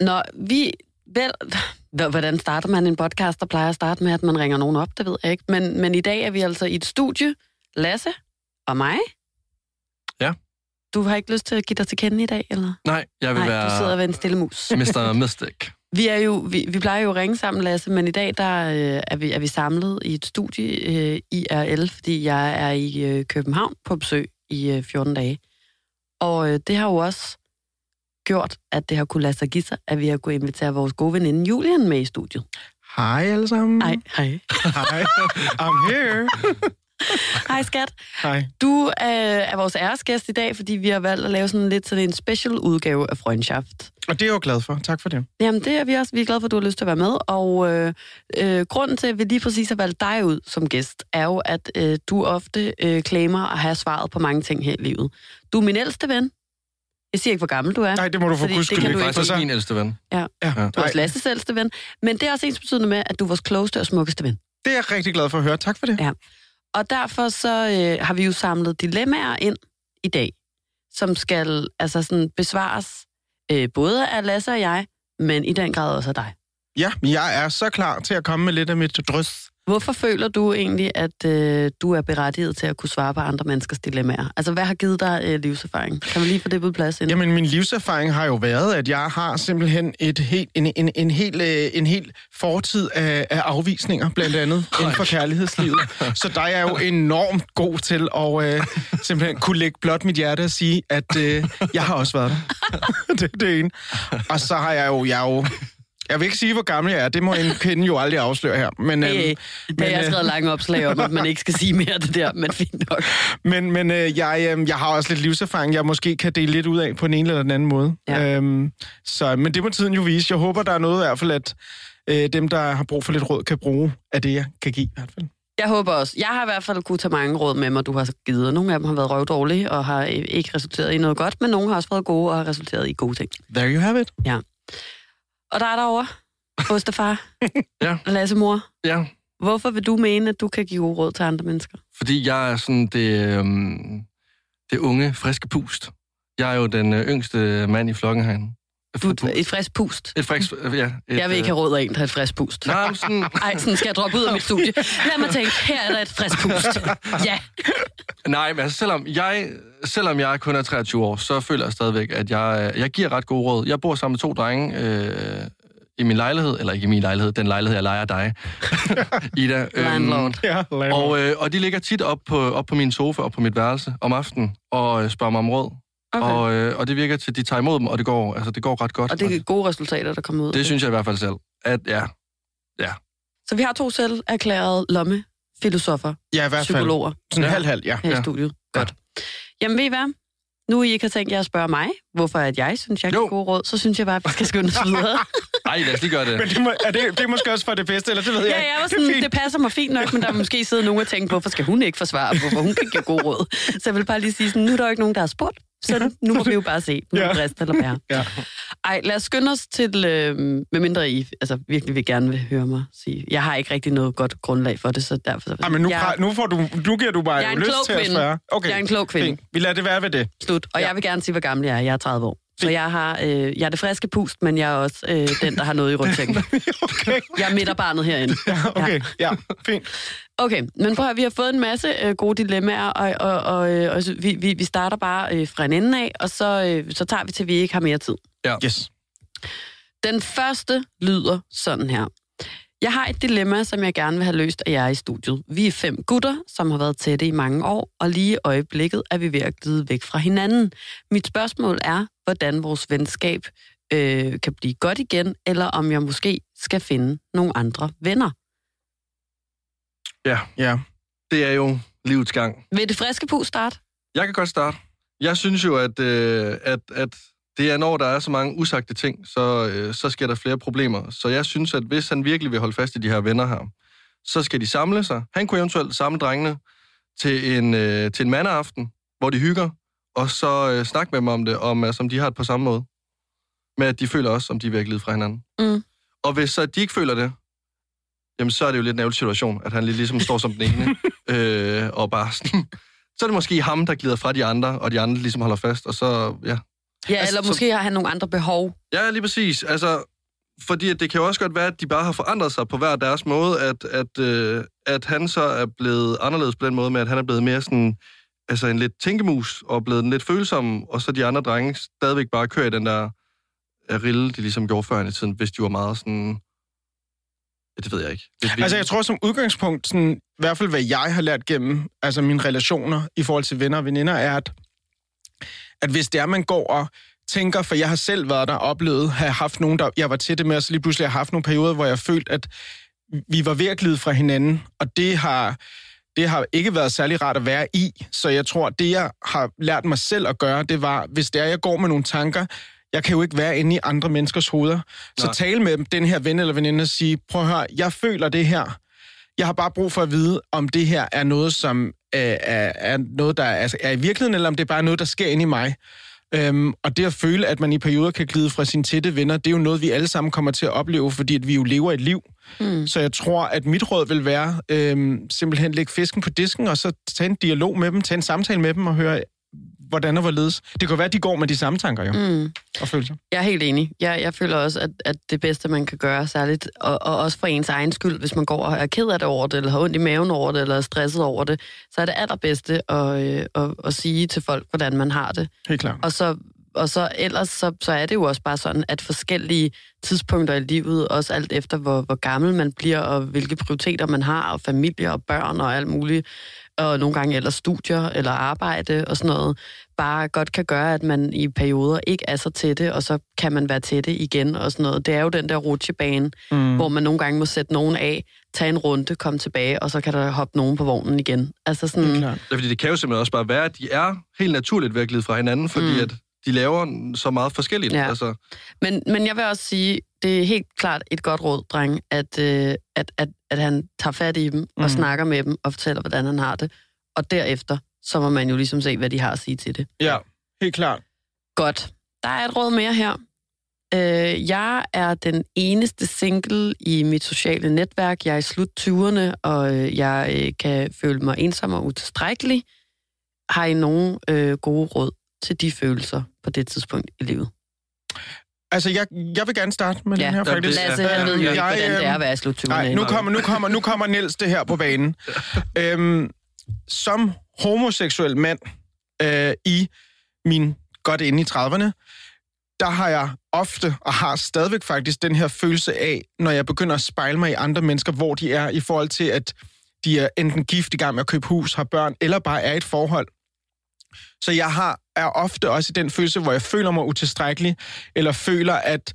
Når vi... Vel, hvordan starter man en podcast, der plejer at starte med, at man ringer nogen op, det ved jeg ikke. Men, men i dag er vi altså i et studie. Lasse og mig. Ja. Du har ikke lyst til at give dig til kende i dag, eller? Nej, jeg vil Nej, være du sidder ved en stille mus. Mr. Mystic. Vi, er jo, vi, vi plejer jo at ringe sammen, Lasse, men i dag der, øh, er, vi, er vi samlet i et studie øh, i RL, fordi jeg er i øh, København på besøg i øh, 14 dage. Og øh, det har jo også gjort, at det har kunne lade sig give sig, at vi har kunnet invitere vores gode veninde Julian med i studiet. Hej alle sammen. Hej, hej. Hej. I'm here. Hej, skat. Hej. Du øh, er vores æresgæst i dag, fordi vi har valgt at lave sådan lidt sådan en special udgave af Freundschaft. Og det er jeg jo glad for. Tak for det. Jamen, det er vi også. Vi er glade for, at du har lyst til at være med. Og øh, øh, grunden til, at vi lige præcis har valgt dig ud som gæst, er jo, at øh, du ofte øh, claimer at have svaret på mange ting her i livet. Du er min ældste ven. Jeg siger ikke, hvor gammel du er. Nej, det må du få guds det kan skyld du ikke. ikke. For Faktisk så... min ældste ven. Ja. Ja. Du er også Lasses ældste ven. Men det er også ens betydende med, at du er vores klogeste og smukkeste ven. det er jeg rigtig glad for at høre. Tak for det. Ja. Og derfor så øh, har vi jo samlet dilemmaer ind i dag, som skal altså sådan besvares øh, både af Lasse og jeg, men i den grad også af dig. Ja, jeg er så klar til at komme med lidt af mit drøs. Hvorfor føler du egentlig, at øh, du er berettiget til at kunne svare på andre menneskers dilemmaer? Altså, hvad har givet dig øh, livserfaring? Kan vi lige få det på plads ind? Jamen, min livserfaring har jo været, at jeg har simpelthen et helt, en, en, en, helt, øh, en helt fortid af, af afvisninger, blandt andet, inden for kærlighedslivet. Så der er jeg jo enormt god til at øh, simpelthen kunne lægge blot mit hjerte og sige, at øh, jeg har også været der. det er det ene. Og så har jeg jo, jeg er jo jeg vil ikke sige, hvor gammel jeg er. Det må en kvinde jo aldrig afsløre her. Men, Hey, øhm, hey. Det har jeg øh, skrevet lange opslag om, at man ikke skal sige mere af det der, men fint nok. Men, men øh, jeg, øh, jeg har også lidt livserfaring, jeg måske kan dele lidt ud af på en eller den anden måde. Ja. Øhm, så, men det må tiden jo vise. Jeg håber, der er noget i hvert fald, at øh, dem, der har brug for lidt råd, kan bruge af det, jeg kan give i hvert fald. Jeg håber også. Jeg har i hvert fald kunne tage mange råd med mig, du har givet. og Nogle af dem har været røvdårlige og har øh, ikke resulteret i noget godt, men nogle har også været gode og har resulteret i gode ting. There you have it. Og der er derovre, Ostefar, Ja. Lasse mor. Ja, Hvorfor vil du mene, at du kan give gode råd til andre mennesker? fordi jeg er sådan det, øhm, det unge, friske pust. Jeg er jo den øh, yngste mand i flokken herinde. Du er et frisk pust. Et frisk, ja. Et, Jeg vil ikke have råd af en, der har et frisk pust. Nej, men sådan, Ej, sådan skal jeg droppe ud af mit studie. Lad mig tænke, her er der et frisk pust. Ja. nej, men altså, selvom jeg, selvom jeg kun er 23 år, så føler jeg stadigvæk, at jeg, øh, jeg giver ret gode råd. Jeg bor sammen med to drenge øh, i min lejlighed, eller ikke i min lejlighed, den lejlighed, jeg leger dig, Ida. Landlord. Ja, Og, øh, og de ligger tit op på, op på min sofa og på mit værelse om aftenen og øh, spørger mig om råd. Okay. Og, øh, og det virker til, at de tager imod dem, og det går, altså, det går ret godt. Og det er gode resultater, der kommer ud. af det synes jeg i hvert fald selv. At, ja, Så vi har to selv erklærede lomme filosofer, ja, i hvert fald. psykologer Sådan Ja. halv-halv, ja. her i Ja. studiet. Ja. Godt. Jamen ved I hvad? Nu I ikke har tænkt jer at spørge mig, hvorfor at jeg synes, jeg kan gode råd, så synes jeg bare, at vi skal skynde os videre. Ej, lad os lige gøre det. Men det, må, er det, det er måske også for det bedste, eller det ved jeg ja, ikke. jeg var Det sådan, fint. det passer mig fint nok, men der er måske siddet nogen og tænkt, hvorfor skal hun ikke forsvare, hvorfor hun kan give gode råd. Så jeg vil bare lige sige sådan, nu er der jo ikke nogen, der har spurgt, så nu må vi jo bare se, nu Ja. rest eller bære. Ja. Ej, lad os skynde os til, øh, medmindre I altså, virkelig vil gerne vil høre mig sige. Jeg har ikke rigtig noget godt grundlag for det, så derfor... Så, Ej, men nu, jeg, nu, får du, nu giver du mig Jeg er en lyst til at kvinde. svare. Okay, jeg er en klog kvinde. fint. Vi lader det være ved det. Slut. Og Ja. jeg vil gerne sige, hvor gammel jeg er. Jeg er 30 år. Så jeg, har, øh, jeg er det friske pust, men jeg er også øh, den, der har noget i rygsækken. okay. Jeg er midterbarnet herinde. Ja, okay. Ja, fint. Okay, men prøv at vi har fået en masse øh, gode dilemmaer, og, og, og, øh, og vi, vi, vi starter bare øh, fra en ende af, og så, øh, så tager vi til, vi ikke har mere tid. Yes. Den første lyder sådan her. Jeg har et dilemma, som jeg gerne vil have løst af jer i studiet. Vi er fem gutter, som har været tætte i mange år, og lige i øjeblikket er vi ved at glide væk fra hinanden. Mit spørgsmål er, hvordan vores venskab øh, kan blive godt igen, eller om jeg måske skal finde nogle andre venner. Ja, Ja. det er jo livets gang. Vil det friske pus starte? Jeg kan godt starte. Jeg synes jo, at, øh, at, at det er, når der er så mange usagte ting, så, øh, så sker der flere problemer. Så jeg synes, at hvis han virkelig vil holde fast i de her venner her, så skal de samle sig. Han kunne eventuelt samle drengene til en, øh, til en mandeaften, hvor de hygger, og så øh, snakke med dem om det, om altså, om de har det på samme måde. Med at de føler også, om de er glide fra hinanden. Mm. Og hvis så de ikke føler det, jamen så er det jo lidt en ærgerlig situation, at han lige ligesom står som den ene, øh, og bare sådan, så er det måske ham, der glider fra de andre, og de andre ligesom holder fast, og så, ja. Ja, Altså, eller så- måske har han nogle andre behov. Ja, lige præcis. Altså, fordi at det kan jo også godt være, at de bare har forandret sig på hver deres måde, at, at, øh, at han så er blevet anderledes på den måde med, at han er blevet mere sådan, altså en lidt tænkemus, og blevet lidt følsom, og så de andre drenge stadigvæk bare kører i den der øh, rille, de ligesom gjorde før i tiden, hvis de var meget sådan... Det ved jeg ikke. Det, vi... Altså, jeg tror som udgangspunkt, sådan, i hvert fald hvad jeg har lært gennem altså mine relationer i forhold til venner og veninder, er, at, at hvis det er, man går og tænker, for jeg har selv været der og oplevet, have haft nogen, der jeg var til det med, og så lige pludselig har haft nogle perioder, hvor jeg følt, at vi var ved at glide fra hinanden, og det har, det har ikke været særlig rart at være i. Så jeg tror, det jeg har lært mig selv at gøre, det var, hvis det er, jeg går med nogle tanker, jeg kan jo ikke være inde i andre menneskers hoveder. Så Nej. tale med dem, den her ven eller veninde og sige, prøv at høre, jeg føler det her. Jeg har bare brug for at vide, om det her er noget, som øh, er, er noget, der er, er i virkeligheden, eller om det er bare noget, der sker inde i mig. Øhm, og det at føle, at man i perioder kan glide fra sine tætte venner, det er jo noget, vi alle sammen kommer til at opleve, fordi at vi jo lever et liv. Mm. Så jeg tror, at mit råd vil være øhm, simpelthen lægge fisken på disken, og så tage en dialog med dem, tage en samtale med dem og høre, hvordan og hvorledes. Det kan være, at de går med de samme tanker jo, mm. Og følelser. Jeg er helt enig. Jeg, jeg føler også, at, at det bedste, man kan gøre, særligt, og, og også for ens egen skyld, hvis man går og er ked af det over det, eller har ondt i maven over det, eller er stresset over det, så er det allerbedste at, øh, at, at sige til folk, hvordan man har det. Helt klart. Og så, og så ellers, så, så er det jo også bare sådan, at forskellige tidspunkter i livet, også alt efter, hvor, hvor gammel man bliver, og hvilke prioriteter man har, og familie og børn og alt muligt, og nogle gange ellers studier eller arbejde og sådan noget, bare godt kan gøre, at man i perioder ikke er så tætte, og så kan man være tætte igen og sådan noget. Det er jo den der rutsjebane, mm. hvor man nogle gange må sætte nogen af, tage en runde, komme tilbage, og så kan der hoppe nogen på vognen igen. Altså sådan, klart. Det er, fordi det kan jo simpelthen også bare være, at de er helt naturligt ved at glide fra hinanden, fordi Mm. mm. at de laver så meget forskelligt. Ja. Altså, Men, men jeg vil også sige, det er helt klart et godt råd, dreng, at, øh, at, at, at han tager fat i dem og Mhm. snakker med dem og fortæller, hvordan han har det. Og derefter, så må man jo ligesom se, hvad de har at sige til det. Ja, helt klart. Godt. Der er et råd mere her. Øh, jeg er den eneste single i mit sociale netværk. Jeg er i slut 20'erne, og øh, jeg øh, kan føle mig ensom og utilstrækkelig. Har I nogen øh, gode råd til de følelser på det tidspunkt i livet? Altså, jeg, jeg vil gerne starte med Ja, den her, faktisk. Lasse, han ved jo ikke, Jeg, hvordan det er at være i slut 20'erne. Nej, nu kommer, nu kommer, nu kommer Niels det her på banen. øhm, som homoseksuel mand øh, i min godt inde i 30'erne, der har jeg ofte, og har stadigvæk faktisk, den her følelse af, når jeg begynder at spejle mig i andre mennesker, hvor de er i forhold til, at de er enten gift i gang med at købe hus, har børn, eller bare er i et forhold. Så jeg har, er ofte også i den følelse, hvor jeg føler mig utilstrækkelig, eller føler, at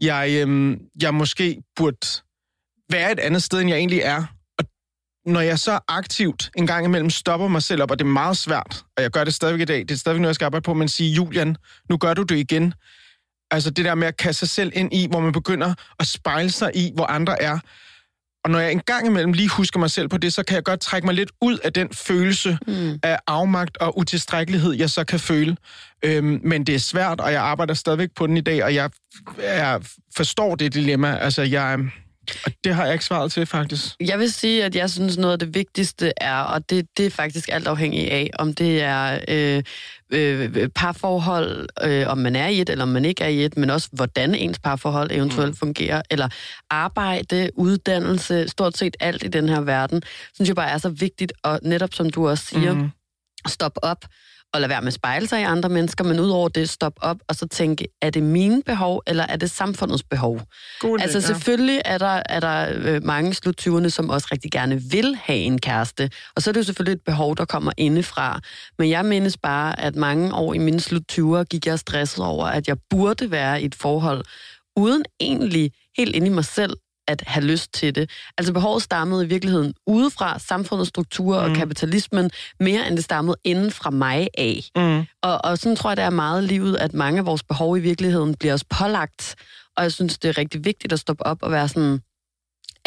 jeg, øhm, jeg måske burde være et andet sted, end jeg egentlig er. Når jeg så aktivt en gang imellem stopper mig selv op, og det er meget svært, og jeg gør det stadigvæk i dag, det er stadigvæk noget, jeg skal arbejde på, men sige, Julian, nu gør du det igen. Altså det der med at kaste sig selv ind i, hvor man begynder at spejle sig i, hvor andre er. Og når jeg en gang imellem lige husker mig selv på det, så kan jeg godt trække mig lidt ud af den følelse Mm. af afmagt og utilstrækkelighed, jeg så kan føle. Øhm, men det er svært, og jeg arbejder stadigvæk på den i dag, og jeg, jeg forstår det dilemma. Altså, jeg, og det har jeg ikke svaret til, faktisk. Jeg vil sige, at jeg synes, noget af det vigtigste er, og det, det er faktisk alt afhængigt af, om det er øh, øh, parforhold, øh, om man er i et, eller om man ikke er i et, men også hvordan ens parforhold eventuelt mm. fungerer, eller arbejde, uddannelse, stort set alt i den her verden, synes jeg bare er så vigtigt, og netop som du også siger, mm. Stoppe op og lade være med at spejle sig i andre mennesker, men udover det, stoppe op og så tænke, er det mine behov, eller er det samfundets behov? God Altså selvfølgelig er der, er der øh, mange slut 20'erne, som også rigtig gerne vil have en kæreste. Og så er det jo selvfølgelig et behov, der kommer indefra. Men jeg mindes bare, at mange år i mine slut 20'er gik jeg stresset over, at jeg burde være i et forhold, uden egentlig helt inde i mig selv at have lyst til det. Altså behovet stammede i virkeligheden udefra samfundets strukturer mm. og kapitalismen, mere end det stammede inden fra mig af. Mm. Og, og sådan tror jeg, det er meget livet, at mange af vores behov i virkeligheden bliver os pålagt. Og jeg synes, det er rigtig vigtigt at stoppe op og være sådan,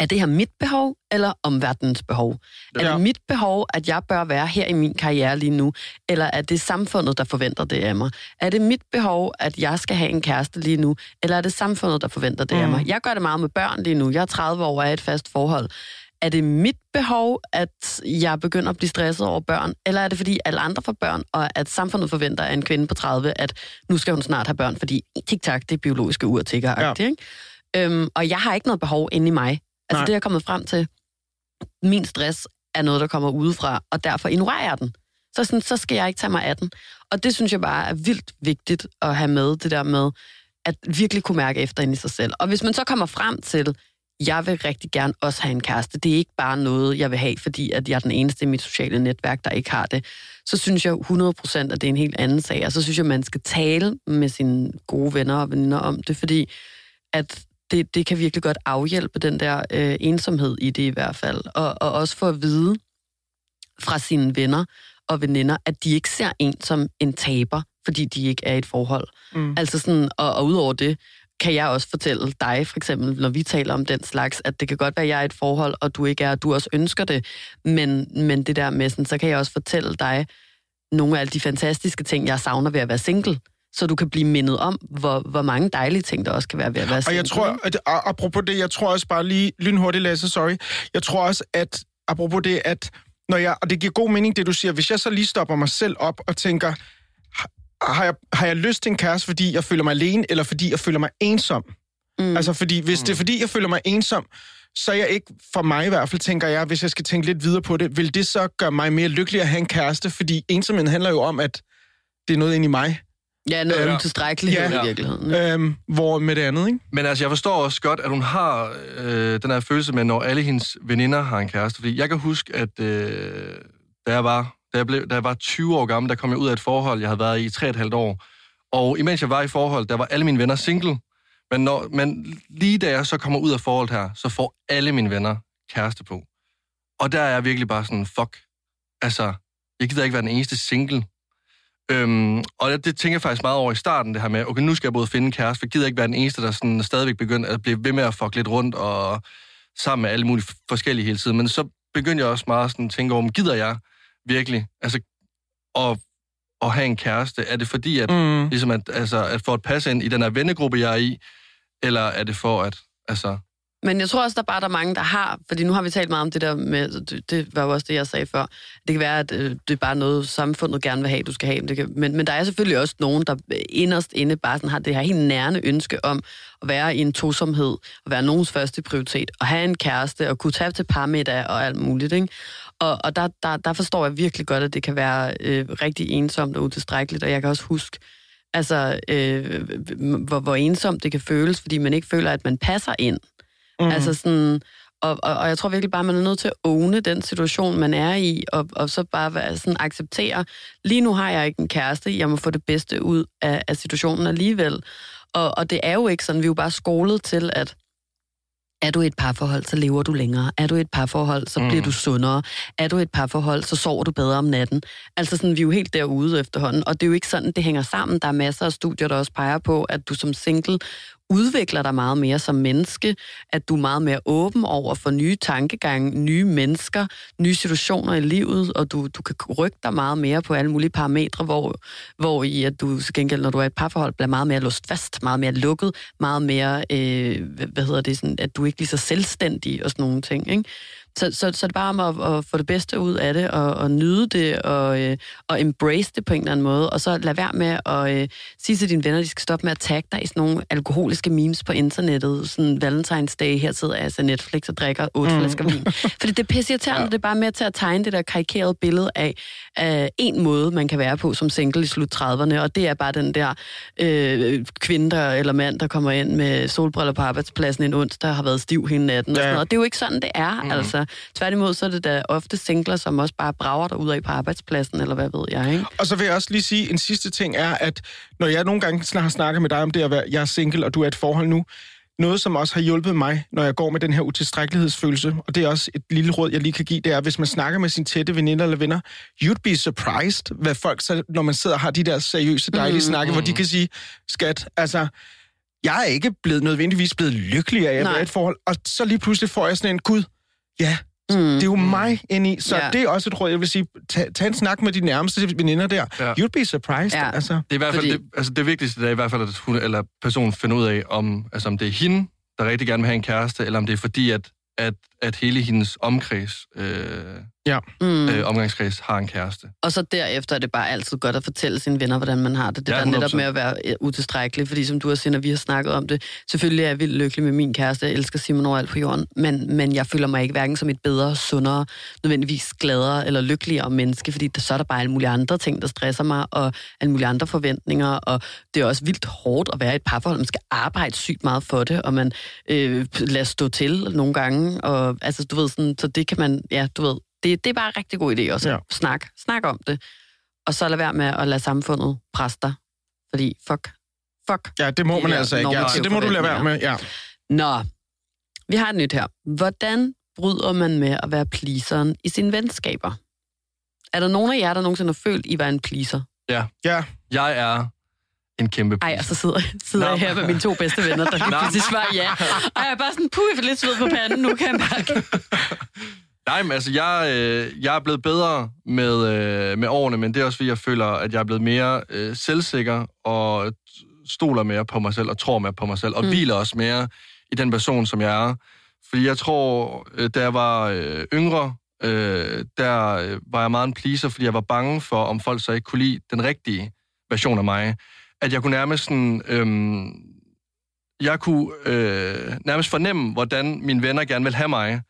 er det her mit behov, eller omverdenens behov? Er Ja. det mit behov, at jeg bør være her i min karriere lige nu? Eller er det samfundet, der forventer det af mig? Er det mit behov, at jeg skal have en kæreste lige nu? Eller er det samfundet, der forventer det mm. af mig? Jeg gør det meget med børn lige nu. Jeg er 30 år og er i et fast forhold. er det mit behov, at jeg begynder at blive stresset over børn, eller er det fordi alle andre får børn, og at samfundet forventer af en kvinde på 30, at nu skal hun snart have børn, fordi tik-tak, det er biologiske ur tigger ja. ikke? Øhm, og jeg har ikke noget behov inde i mig. Altså Nej. det er jeg kommet frem til. Min stress er noget, der kommer udefra, og derfor ignorerer jeg den. Så, sådan, så skal jeg ikke tage mig af den. Og det synes jeg bare er vildt vigtigt at have med, det der med at virkelig kunne mærke efter ind i sig selv. Og hvis man så kommer frem til, jeg vil rigtig gerne også have en kæreste. Det er ikke bare noget, jeg vil have, fordi at jeg er den eneste i mit sociale netværk, der ikke har det. Så synes jeg 100% at det er en helt anden sag. Og så synes jeg, man skal tale med sine gode venner og veninder om det, fordi at det, det kan virkelig godt afhjælpe den der øh, ensomhed i det i hvert fald. Og, og også få at vide fra sine venner og veninder, at de ikke ser en som en taber, fordi de ikke er i et forhold. Mm. Altså sådan, og, og udover det, kan jeg også fortælle dig, for eksempel, når vi taler om den slags, at det kan godt være, at jeg er i et forhold, og du ikke er, og du også ønsker det, men, men det der med sådan, så kan jeg også fortælle dig nogle af alle de fantastiske ting, jeg savner ved at være single så du kan blive mindet om, hvor, hvor mange dejlige ting, der også kan være ved at være single. Og jeg tror, at, apropos det, jeg tror også bare lige, lynhurtigt Lasse, sorry, jeg tror også, at apropos det, at når jeg, og det giver god mening, det du siger, hvis jeg så lige stopper mig selv op og tænker, har jeg, har jeg lyst til en kæreste, fordi jeg føler mig alene, eller fordi jeg føler mig ensom? Mm. Altså, fordi hvis mm. det er, fordi jeg føler mig ensom, så er jeg ikke, for mig i hvert fald, tænker jeg, hvis jeg skal tænke lidt videre på det, vil det så gøre mig mere lykkelig at have en kæreste? Fordi ensomheden handler jo om, at det er noget ind i mig. Ja, noget øhm, utilstrækkeligt ja, i virkeligheden. Øhm, hvor med det andet, ikke? Men altså, jeg forstår også godt, at hun har øh, den her følelse med, når alle hendes veninder har en kæreste. Fordi jeg kan huske, at øh, da jeg var da jeg, blev, da jeg var 20 år gammel, der kom jeg ud af et forhold, jeg havde været i 3,5 år. Og imens jeg var i forhold, der var alle mine venner single. Men, når, men lige da jeg så kommer ud af forholdet her, så får alle mine venner kæreste på. Og der er jeg virkelig bare sådan, fuck. Altså, jeg gider ikke være den eneste single. Øhm, og det, tænker jeg faktisk meget over i starten, det her med, okay, nu skal jeg både finde en kæreste, for jeg gider ikke være den eneste, der sådan stadigvæk begynder at blive ved med at fuck lidt rundt og sammen med alle mulige forskellige hele tiden. Men så begyndte jeg også meget sådan at tænke over, gider jeg virkelig? Altså, at, at have en kæreste, er det fordi, at, mm. ligesom at, altså, at få et passe ind i den her vennegruppe, jeg er i, eller er det for at, altså... Men jeg tror også, der bare der er mange, der har, fordi nu har vi talt meget om det der med, det, det var jo også det, jeg sagde før, det kan være, at øh, det er bare noget, samfundet gerne vil have, du skal have, det kan, men, men der er selvfølgelig også nogen, der inderst inde bare sådan har det her helt nærende ønske om at være i en tosomhed, og være nogens første prioritet, og have en kæreste, og kunne tage til parmiddag og alt muligt, ikke? Og, og der, der, der forstår jeg virkelig godt, at det kan være øh, rigtig ensomt og utilstrækkeligt, og jeg kan også huske, altså, øh, hvor, hvor ensomt det kan føles, fordi man ikke føler, at man passer ind. Mm. Altså sådan, og, og, og jeg tror virkelig bare, at man er nødt til at åne den situation, man er i, og, og så bare være sådan, acceptere, lige nu har jeg ikke en kæreste, jeg må få det bedste ud af, af situationen alligevel. Og, og det er jo ikke sådan, vi er jo bare skolet til, at er du i et parforhold, så lever du længere. Er du i et parforhold, så bliver mm. du sundere. Er du i et parforhold, så sover du bedre om natten. Altså sådan, vi er jo helt derude efterhånden, og det er jo ikke sådan, det hænger sammen. Der er masser af studier, der også peger på, at du som single udvikler dig meget mere som menneske, at du er meget mere åben over for nye tankegange, nye mennesker, nye situationer i livet, og du, du kan rykke dig meget mere på alle mulige parametre, hvor, hvor i at du til gengæld, når du er i et parforhold, bliver meget mere låst fast, meget mere lukket, meget mere, øh, hvad hedder det, sådan, at du ikke er lige så selvstændig og sådan nogle ting, ikke? Så, så, så det er bare om at, at få det bedste ud af det, og, og nyde det, og, øh, og embrace det på en eller anden måde, og så lad være med at øh, sige til dine venner, at de skal stoppe med at tagge dig i sådan nogle alkoholiske memes på internettet, sådan Valentine's Day, her sidder jeg altså Netflix og drikker otte mm. flasker vin. Fordi det er pisseirriterende, ja. det er bare med til at tegne det der karikerede billede af øh, en måde, man kan være på som single i slut 30'erne, og det er bare den der øh, kvinde der, eller mand, der kommer ind med solbriller på arbejdspladsen en onsdag, der har været stiv hele natten, ja. og sådan noget. Og det er jo ikke sådan, det er, mm. altså. Tværtimod, så er det da ofte singler, som også bare brager der ud af på arbejdspladsen, eller hvad ved jeg, ikke? Og så vil jeg også lige sige, en sidste ting er, at når jeg nogle gange har snakket med dig om det at være, jeg er single, og du er et forhold nu, noget, som også har hjulpet mig, når jeg går med den her utilstrækkelighedsfølelse, og det er også et lille råd, jeg lige kan give, det er, hvis man snakker med sine tætte veninder eller venner, you'd be surprised, hvad folk, så, når man sidder og har de der seriøse, dejlige mm, snakke, mm. hvor de kan sige, skat, altså, jeg er ikke blevet nødvendigvis blevet lykkelig af at være et forhold, og så lige pludselig får jeg sådan en, gud, ja, Mm. Det er jo mig ind i, så ja. det er også et råd, jeg vil sige, tag, tag en snak med de nærmeste veninder der. Ja. You'd be surprised. Ja. Altså. Det er i hvert fald, Fordi... det, altså det vigtigste det er i hvert fald, at hun eller personen finder ud af, om, altså om det er hende, der rigtig gerne vil have en kæreste, eller om det er fordi, at, at, at hele hendes omkreds, øh, Ja. Mm. øh, omgangskreds har en kæreste. Og så derefter er det bare altid godt at fortælle sine venner, hvordan man har det. Det Ja, der netop 100%. med at være øh, utilstrækkelig, fordi som du også siger, når vi har snakket om det, selvfølgelig er jeg vildt lykkelig med min kæreste, jeg elsker Simon overalt på jorden, men, men jeg føler mig ikke hverken som et bedre, sundere, nødvendigvis gladere eller lykkeligere menneske, fordi der, så er der bare alle mulige andre ting, der stresser mig, og alle mulige andre forventninger, og det er også vildt hårdt at være i et parforhold. Man skal arbejde sygt meget for det, og man øh, lader stå til nogle gange, og altså, du ved, sådan, så det kan man, ja, du ved, det, det er bare en rigtig god idé også. Ja. Ja. Snak, snak om det. Og så lad være med at lade samfundet presse dig. Fordi fuck, fuck. Ja, det må man altså ikke. Ja, så normative det må du lade være med. Ja. Nå, vi har et nyt her. Hvordan bryder man med at være pleaseren i sine venskaber? Er der nogen af jer, der nogensinde har følt, I var en pleaser? ja. Jeg er en kæmpe Ej, og så sidder, sidder jeg her med mine to bedste venner, der lige pludselig svarer ja. Og jeg er bare sådan, puh, jeg får lidt sved på panden, nu kan jeg mærke. Nej, men altså, jeg, øh, jeg er blevet bedre med, øh, med årene, men det er også, fordi jeg føler, at jeg er blevet mere øh, selvsikker og stoler mere på mig selv og tror mere på mig selv og Mm. hviler også mere i den person, som jeg er. Fordi jeg tror, øh, da jeg var øh, yngre, øh, der øh, var jeg meget en pleaser, fordi jeg var bange for, om folk så ikke kunne lide den rigtige version af mig. At jeg kunne nærmest sådan... Øh, jeg kunne øh, nærmest fornemme, hvordan mine venner gerne vil have mig.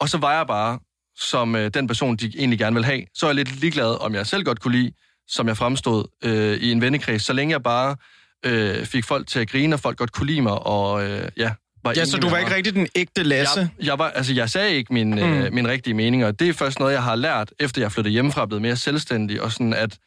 Og så var jeg bare som øh, den person, de egentlig gerne vil have. Så er jeg lidt ligeglad, om jeg selv godt kunne lide, som jeg fremstod øh, i en vennekreds. Så længe jeg bare øh, fik folk til at grine, og folk godt kunne lide mig, og øh, ja, var ja, så du var ikke rigtig den ægte Lasse? Jeg, jeg, var, altså, jeg sagde ikke min, mm. øh, min rigtige mening, og det er først noget, jeg har lært, efter jeg flyttede hjemmefra, blevet mere selvstændig, og sådan at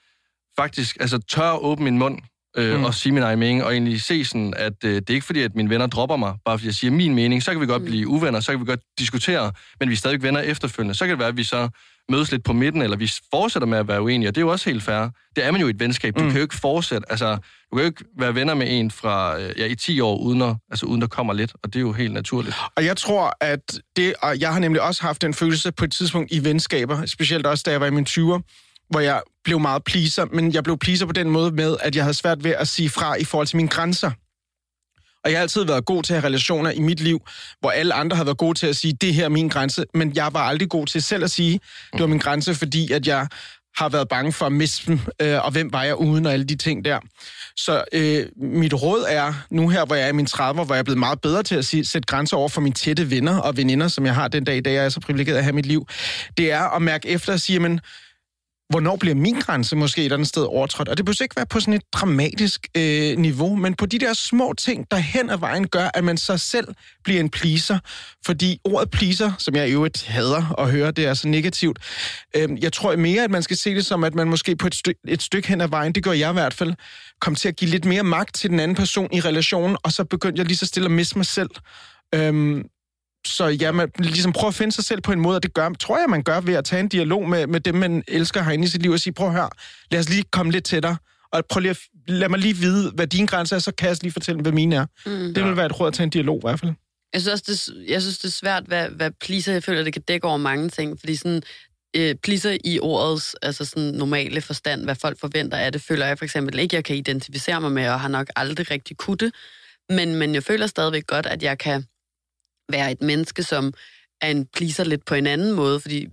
faktisk altså, tør at åbne min mund øh, Mm. og sige min egen mening, og egentlig se sådan, at øh, det er ikke fordi, at mine venner dropper mig, bare fordi jeg siger min mening, så kan vi godt Mm. blive uvenner, så kan vi godt diskutere, men vi er stadig venner efterfølgende. Så kan det være, at vi så mødes lidt på midten, eller vi fortsætter med at være uenige, og det er jo også helt fair. Det er man jo i et venskab. Du Mm. mm. kan jo ikke fortsætte, altså, du kan jo ikke være venner med en fra, øh, ja, i 10 år, uden, at, altså, uden der kommer lidt, og det er jo helt naturligt. Og jeg tror, at det, og jeg har nemlig også haft den følelse på et tidspunkt i venskaber, specielt også da jeg var i mine 20'er, hvor jeg blev meget pleaser, men jeg blev pleaser på den måde med, at jeg havde svært ved at sige fra i forhold til mine grænser. Og jeg har altid været god til at have relationer i mit liv, hvor alle andre har været gode til at sige, det her er min grænse, men jeg var aldrig god til selv at sige, det var min grænse, fordi at jeg har været bange for at miste dem, øh, og hvem var jeg uden, og alle de ting der. Så øh, mit råd er, nu her, hvor jeg er i mine 30'er, hvor jeg er blevet meget bedre til at sige, sætte grænser over for mine tætte venner og veninder, som jeg har den dag i dag, jeg er så privilegeret at have mit liv, det er at mærke efter og sige, men hvornår bliver min grænse måske et eller andet sted overtrådt? Og det behøver ikke være på sådan et dramatisk øh, niveau, men på de der små ting, der hen ad vejen gør, at man sig selv bliver en pleaser. Fordi ordet pleaser, som jeg i øvrigt hader at høre, det er så negativt. Øh, jeg tror mere, at man skal se det som, at man måske på et, sty- et stykke hen ad vejen, det gør jeg i hvert fald, kom til at give lidt mere magt til den anden person i relationen, og så begyndte jeg lige så stille at miste mig selv. Øhm, så ja, man ligesom prøver at finde sig selv på en måde, og det gør, tror jeg, man gør ved at tage en dialog med, med dem, man elsker herinde i sit liv, og sige, prøv at høre, lad os lige komme lidt tættere, og prøv lige at, lad mig lige vide, hvad din grænse er, så kan jeg lige fortælle, hvad mine er. Mm. Det vil være et råd at tage en dialog i hvert fald. Jeg synes også, det, jeg synes, det er svært, hvad, hvad pleaser, jeg føler, det kan dække over mange ting, fordi sådan, øh, pleaser i ordets altså sådan normale forstand, hvad folk forventer af det, føler jeg for eksempel ikke, jeg kan identificere mig med, og har nok aldrig rigtig kunne det, men, men jeg føler stadigvæk godt, at jeg kan være et menneske, som er en pleaser lidt på en anden måde, fordi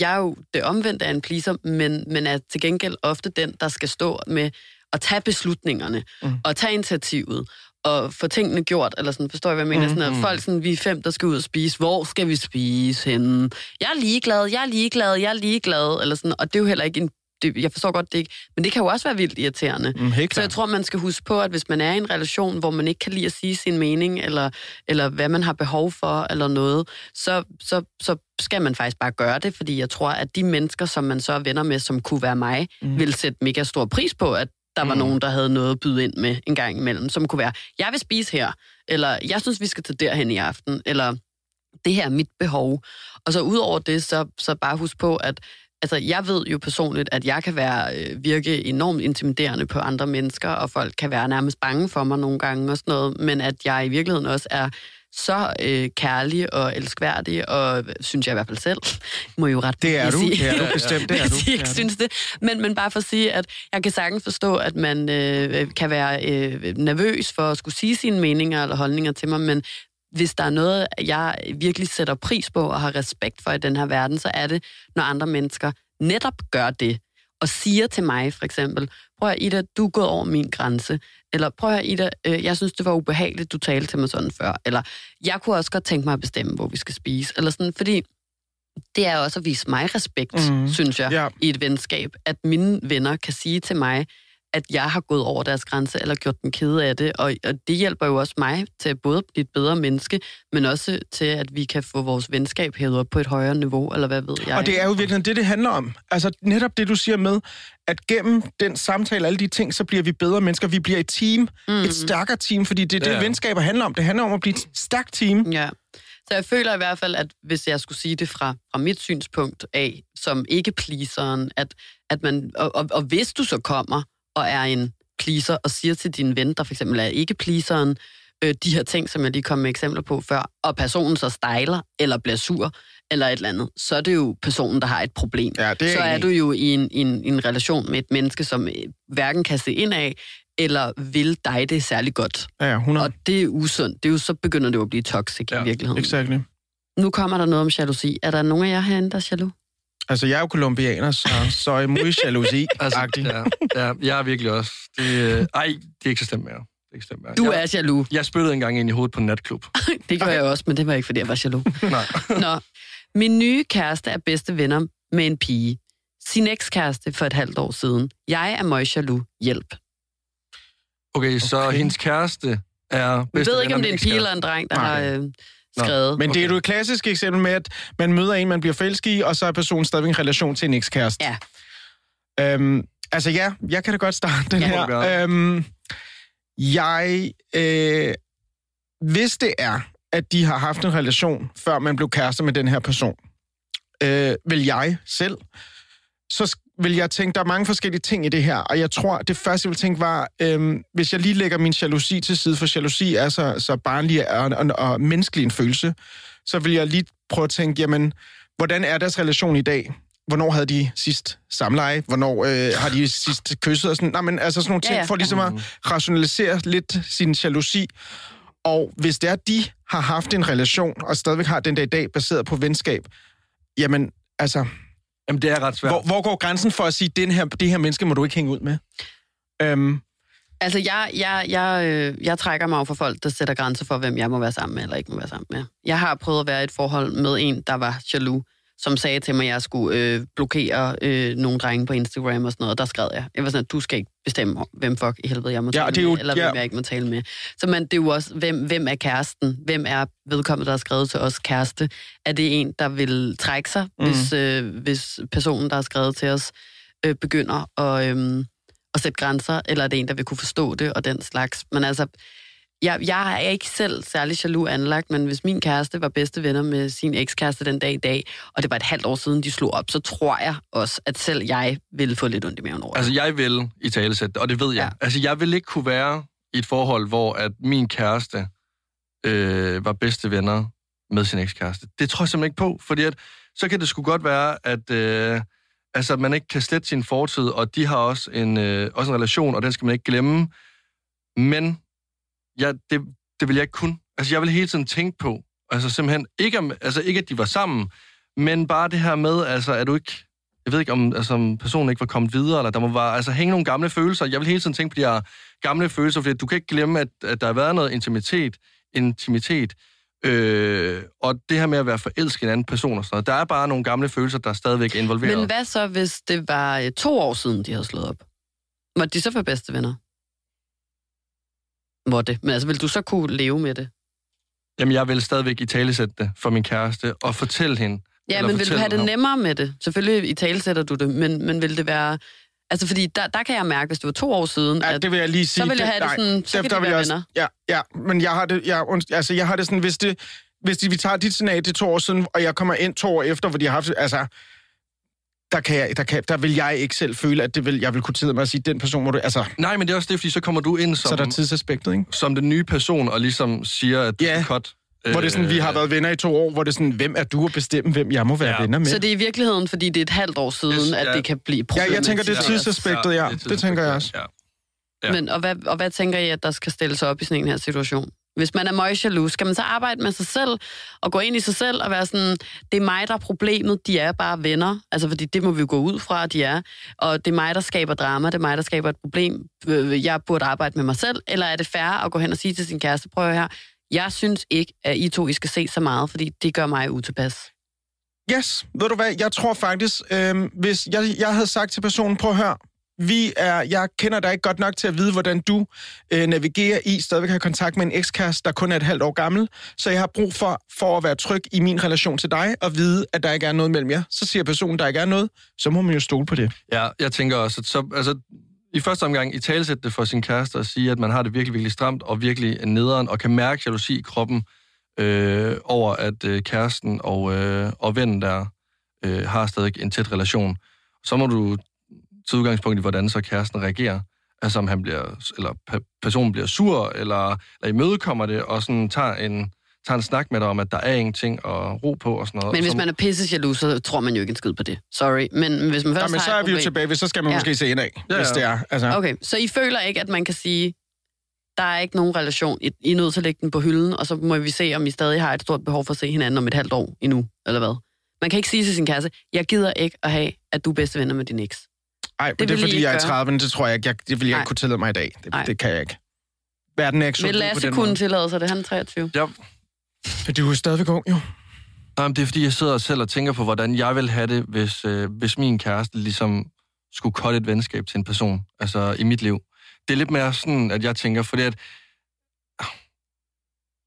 jeg er jo det omvendte af en pleaser, men, men er til gengæld ofte den, der skal stå med at tage beslutningerne, Mm. og tage initiativet, og få tingene gjort, eller sådan, forstår jeg, hvad jeg mener? Mm. Sådan, at folk sådan, vi er fem, der skal ud og spise. Hvor skal vi spise henne? Jeg er ligeglad, jeg er ligeglad, jeg er ligeglad, eller sådan, og det er jo heller ikke en det, jeg forstår godt det ikke, men det kan jo også være vildt irriterende. Mm, Så jeg tror, man skal huske på, at hvis man er i en relation, hvor man ikke kan lide at sige sin mening, eller, eller hvad man har behov for, eller noget, så, så, så skal man faktisk bare gøre det, fordi jeg tror, at de mennesker, som man så er venner med, som kunne være mig, Mm. mm. vil sætte mega stor pris på, at der var Mm. nogen, der havde noget at byde ind med en gang imellem, som kunne være, jeg vil spise her, eller jeg synes, vi skal tage derhen i aften, eller det her er mit behov. Og så ud over det, så, så bare husk på, at altså, jeg ved jo personligt, at jeg kan være øh, virke enormt intimiderende på andre mennesker, og folk kan være nærmest bange for mig nogle gange og sådan noget, men at jeg i virkeligheden også er så øh, kærlig og elskværdig, og synes jeg i hvert fald selv, må jo ret Det er du, sige. det er du bestemt, det er du. Det ikke synes det. Men, men bare for at sige, at jeg kan sagtens forstå, at man øh, kan være øh, nervøs for at skulle sige sine meninger eller holdninger til mig, men hvis der er noget, jeg virkelig sætter pris på og har respekt for i den her verden, så er det, når andre mennesker netop gør det og siger til mig for eksempel, prøv at Ida, du er gået over min grænse, eller prøv at Ida, øh, jeg synes, det var ubehageligt, du talte til mig sådan før, eller jeg kunne også godt tænke mig at bestemme, hvor vi skal spise, eller sådan, fordi det er også at vise mig respekt, mm. synes jeg, Ja. i et venskab, at mine venner kan sige til mig, at jeg har gået over deres grænse, eller gjort dem kede af det, og, og det hjælper jo også mig til at både blive et bedre menneske, men også til, at vi kan få vores venskab hævet op på et højere niveau, eller hvad ved jeg. Og det er jo virkelig det, det handler om. Altså netop det, du siger med, at gennem den samtale, alle de ting, så bliver vi bedre mennesker. Vi bliver et team, mm. et stærkere team, fordi det er det, Ja. venskaber handler om. Det handler om at blive et stærkt team. Ja. Så jeg føler i hvert fald, at hvis jeg skulle sige det fra, fra mit synspunkt af, som ikke pleaseren, at, at man, og, og, og hvis du så kommer og er en pleaser og siger til din ven, der for eksempel er ikke pleaseren, øh, de her ting, som jeg lige kom med eksempler på før, og personen så stejler eller bliver sur eller et eller andet, så er det jo personen, der har et problem. Ja, det er så er du jo i en, en, en relation med et menneske, som øh, hverken kan se ind af, eller vil dig det særlig godt. Ja, ja, 100. Og det er usundt. Det er jo, så begynder det jo at blive toxic Ja, i virkeligheden. Exactly. Nu kommer der noget om jalousi. Er der nogen af jer herinde, der er jaloux? Altså, jeg er jo kolumbianer, så, så er muy jalousi Altså, ja, ja, jeg er virkelig også. Det, øh, ej, det er ikke så slemt mere. Det er ikke mere. Du jeg, er jaloux. Jeg spyttede engang ind i hovedet på en natklub. Det gør jeg også, men det var ikke, fordi jeg var jaloux. Nej. Nå. Min nye kæreste er bedste venner med en pige. Sin ekskæreste for et halvt år siden. Jeg er møg jaloux. Hjælp. Okay, så Okay. hendes kæreste er Jeg bedste ved ikke, om det er en pige eller en dreng, der Nej. har øh, skrevet. Men det er Okay. jo et klassisk eksempel med, at man møder en, man bliver forelsket i, og så er personen stadigvæk en relation til en ekskæreste. Ja. Øhm, altså ja, jeg kan da godt starte den Ja. her. Øhm, jeg, øh, hvis det er, at de har haft en relation, før man blev kærester med den her person, øh, vil jeg selv, så vil jeg tænke, der er mange forskellige ting i det her, og jeg tror, det første, jeg vil tænke var, øh, hvis jeg lige lægger min jalousi til side, for jalousi er så, så barnlig og, og, og menneskelig en følelse, så vil jeg lige prøve at tænke, jamen, hvordan er deres relation i dag? Hvornår havde de sidst samleje? Hvornår øh, har de sidst kysset? Og sådan, nej, men altså sådan nogle ting, Ja, ja, for ligesom at rationalisere lidt sin jalousi. Og hvis det er, at de har haft en relation, og stadigvæk har den der i dag, baseret på venskab, jamen, altså, Jamen, det er ret svært. hvor, hvor går grænsen for at sige, den her, det her menneske må du ikke hænge ud med? Øhm, Altså, jeg, jeg, jeg, øh, jeg trækker mig over for folk, der sætter grænser for, hvem jeg må være sammen med eller ikke må være sammen med. Jeg har prøvet at være i et forhold med en, der var jaloux, som sagde til mig, at jeg skulle øh, blokere øh, nogle drenge på Instagram og sådan noget. Der skrev jeg. Jeg var sådan, at du skal ikke bestemme, hvem fuck i helvede jeg må Ja, tale er jo- med, eller ja. hvem jeg ikke må tale med. Så man, det er jo også, hvem, hvem er kæresten? Hvem er vedkommende, der har skrevet til os kæreste? Er det en, der vil trække sig, mm. hvis, øh, hvis personen, der har skrevet til os, øh, begynder at, øh, at sætte grænser, eller er det en, der vil kunne forstå det og den slags? Men altså, jeg, jeg er ikke selv særlig jaloux anlagt, men hvis min kæreste var bedste venner med sin ekskæreste den dag i dag, og det var et halvt år siden, de slog op, så tror jeg også, at selv jeg ville få lidt ondt i maven over det. Altså, jeg vil i talesæt, og det ved jeg. Ja. Ja. Altså, jeg vil ikke kunne være i et forhold, hvor at min kæreste øh, var bedste venner med sin ekskæreste. Det tror jeg simpelthen ikke på, fordi at, så kan det sgu godt være, at øh, altså, at man ikke kan slette sin fortid, og de har også en, øh, også en relation, og den skal man ikke glemme. Men ja, det, det vil jeg ikke kun. Altså, jeg vil hele tiden tænke på, altså simpelthen, ikke, om, altså, ikke at de var sammen, men bare det her med, altså, er du ikke jeg ved ikke, om, altså, om personen ikke var kommet videre, eller der må bare altså, hænge nogle gamle følelser. Jeg vil hele tiden tænke på de her gamle følelser, fordi du kan ikke glemme, at, at der har været noget intimitet, intimitet øh, og det her med at være forelsket i en anden person og sådan noget. Der er bare nogle gamle følelser, der er stadigvæk involveret. Men hvad så, hvis det var øh, to år siden, de havde slået op? Måtte de så være bedste venner? Måtte. Men altså, vil du så kunne leve med det? Jamen, jeg vil stadigvæk i talesætte det for min kæreste, og fortælle hende. Ja, men vil du have det ham. nemmere med det? Selvfølgelig i tale sætter du det, men, men vil det være... Altså, fordi der, der kan jeg mærke, hvis det var to år siden, Ja, at det vil jeg lige sige. så vil jeg have det nej, sådan, så kan der de vil venner. Ja, ja, men jeg har det, jeg, altså, jeg har det sådan, hvis det, hvis de, vi tager dit scenarie til to år siden, og jeg kommer ind to år efter, hvor de har haft, altså, der, kan jeg, der, kan, der vil jeg ikke selv føle, at det vil, jeg vil kunne tillade mig at sige, den person må du, altså, Nej, men det er også det, fordi så kommer du ind så som, er der tidsaspektet, ikke? som den nye person, og ligesom siger, at du Ja. skal cut. Hvor det er sådan, vi har øh, været venner i to år, hvor det er sådan, hvem er du at bestemme, hvem jeg må være Ja. venner med? Så det er i virkeligheden, fordi det er et halvt år siden, Yes, at ja. det kan blive Ja, problematisk. jeg tænker, det er Ja. tidsaspektet, ja. det er Det tænker jeg også. Ja. Ja. Men, og, hvad, og hvad tænker I, at der skal stilles op i sådan en her situation? Hvis man er meget jaloux, skal man så arbejde med sig selv og gå ind i sig selv og være sådan, det er mig, der er problemet, de er bare venner. Altså, fordi det må vi jo gå ud fra, at de er. Og det er mig, der skaber drama, det er mig, der skaber et problem. Øh, jeg burde arbejde med mig selv. Eller er det færre at gå hen og sige til sin kæreste, prøv her, jeg synes ikke, at I to I skal se så meget, fordi det gør mig utilpas. Yes, ved du hvad, jeg tror faktisk, øh, hvis jeg, jeg havde sagt til personen, prøv at høre, vi er, jeg kender dig ikke godt nok til at vide, hvordan du øh, navigerer i, stadigvæk har kontakt med en ekskæreste, der kun er et halvt år gammel, så jeg har brug for, for at være tryg i min relation til dig, og vide, at der ikke er noget mellem jer. Så siger personen, der ikke er noget, så må man jo stole på det. Ja, jeg tænker også, at så, altså, i første omgang i talesætte det for sin kæreste og sige, at man har det virkelig, virkelig stramt og virkelig nederen, og kan mærke jalousi i kroppen øh, over, at øh, kæresten og, øh, og vennen der øh, har stadig en tæt relation. Så må du tage udgangspunkt i, hvordan så kæresten reagerer. Altså om han bliver, eller pe- personen bliver sur, eller, eller imødekommer det, og sådan tager en, tager en snak med dig om, at der er ingenting at ro på og sådan noget. Men hvis man er pisse jaloux, så tror man jo ikke en skid på det. Sorry. Men hvis man først Nå, men så er vi jo tilbage, så skal man Ja. ja. måske se indad, Ja, ja, hvis ja. det er. Altså, okay. Okay, så I føler ikke, at man kan sige, der er ikke nogen relation. I, I er nødt til at lægge den på hylden, og så må vi se, om I stadig har et stort behov for at se hinanden om et halvt år endnu, eller hvad? Man kan ikke sige til sin kæreste, jeg gider ikke at have, at du er bedste venner med din eks. Ej, det det, det er I fordi, jeg er gøre. 30, det tror jeg ikke, jeg, det vil jeg Nej. ikke kunne tillade mig i dag. Det, Nej. det kan jeg ikke. Verden er ikke så Vil Lasse kunne tillade sig det? Han er 23. Ja, For du er jo stadigvæk ung, jo. Nej, men det er fordi, jeg sidder selv og tænker på, hvordan jeg vil have det, hvis, øh, hvis min kæreste ligesom skulle cutte et venskab til en person, altså i mit liv. Det er lidt mere sådan, at jeg tænker, fordi at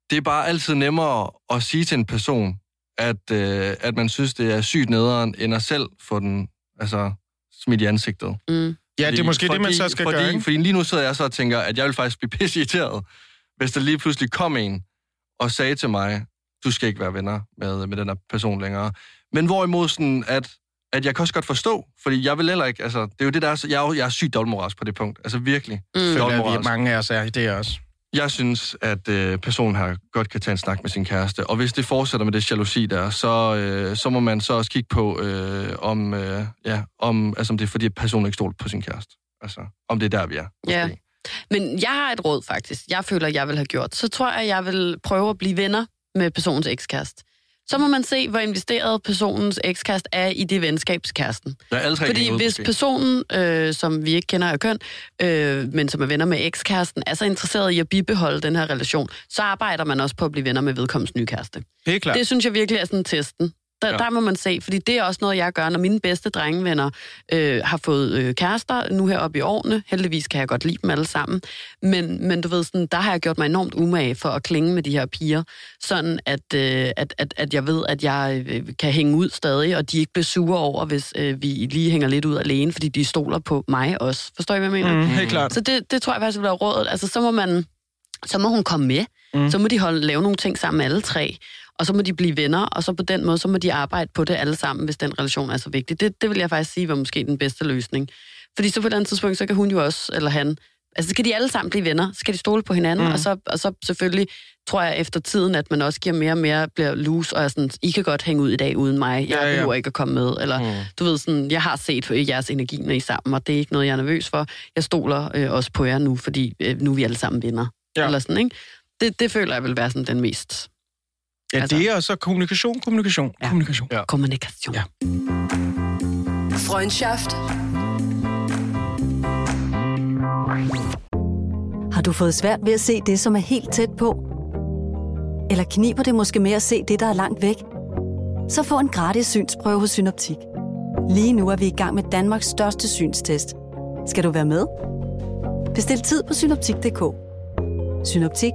det er bare altid nemmere at sige til en person, at, øh, at man synes, det er sygt nederen, end at selv få den altså, smidt i ansigtet. Mm. Ja, det er måske det, man så skal fordi, gøre, ikke? Fordi lige nu sidder jeg så og tænker, at jeg vil faktisk blive pisse irriteret, hvis der lige pludselig kom en og sagde til mig, du skal ikke være venner med, med den her person længere. Men hvorimod sådan, at, at jeg kan også godt forstå, fordi jeg vil heller ikke, altså, det er jo det der, er så- jeg er, jo- jeg er sygt dobbeltmoralsk på det punkt, altså virkelig. Mm. Føler, vi, mange af os er i det også. Jeg synes, at øh, personen her godt kan tage en snak med sin kæreste, og hvis det fortsætter med det jalousi der, så, øh, så må man så også kigge på, øh, om, øh, ja, om, altså, om det er fordi, at personen ikke stoler på sin kæreste. Altså, om det er der, vi er. Ja. måske. Men jeg har et råd faktisk, jeg føler, jeg vil have gjort. Så tror jeg, jeg vil prøve at blive venner med personens ekskæreste. Så må man se, hvor investeret personens ekskæreste er i det venskabskæresten. Ja, alle tre Fordi ud, hvis måske. personen, øh, som vi ikke kender af køn, øh, men som er venner med ekskæresten, er så interesseret i at bibeholde den her relation, så arbejder man også på at blive venner med vedkommens nye kæreste. Det er klart. Det synes jeg virkelig er sådan testen. Der, Ja. der må man se, fordi det er også noget, jeg gør, når mine bedste drengevenner øh, har fået øh, kærester nu her oppe i årene. Heldigvis kan jeg godt lide dem alle sammen. Men, men du ved, sådan, der har jeg gjort mig enormt umage for at klinge med de her piger, sådan at, øh, at, at, at jeg ved, at jeg øh, kan hænge ud stadig, og de ikke bliver sure over, hvis øh, vi lige hænger lidt ud alene, fordi de stoler på mig også. Forstår I, hvad jeg mener? Mm, helt klart. Så det, det tror jeg faktisk være rådet. Altså, så må man, så må hun komme med. Mm. Så må de holde, lave nogle ting sammen alle tre. Og så må de blive venner, og så på den måde, så må de arbejde på det alle sammen, hvis den relation er så vigtig. Det, det vil jeg faktisk sige var måske den bedste løsning. Fordi så på et andet tidspunkt, så kan hun jo også, eller han, altså så kan de alle sammen blive venner, så kan de stole på hinanden, Mm. og, så, og så selvfølgelig tror jeg efter tiden, at man også giver mere og mere, bliver loose, og er sådan, I kan godt hænge ud i dag uden mig, jeg Ja, ja, behøver ikke at komme med, eller Mm. du ved sådan, jeg har set jeres energi, når I er sammen, og det er ikke noget, jeg er nervøs for. Jeg stoler øh, også på jer nu, fordi øh, nu er vi alle sammen venner. Ja. Eller sådan, ikke? Det, det føler jeg vil være sådan den mest Ja, altså- det er så kommunikation, kommunikation, Ja. kommunikation. Ja. kommunikation. Ja. Freundschaft. Har du fået svært ved at se det, som er helt tæt på? Eller kniber det måske med at se det, der er langt væk? Så få en gratis synsprøve hos Synoptik. Lige nu er vi i gang med Danmarks største synstest. Skal du være med? Bestil tid på synoptik.dk. Synoptik.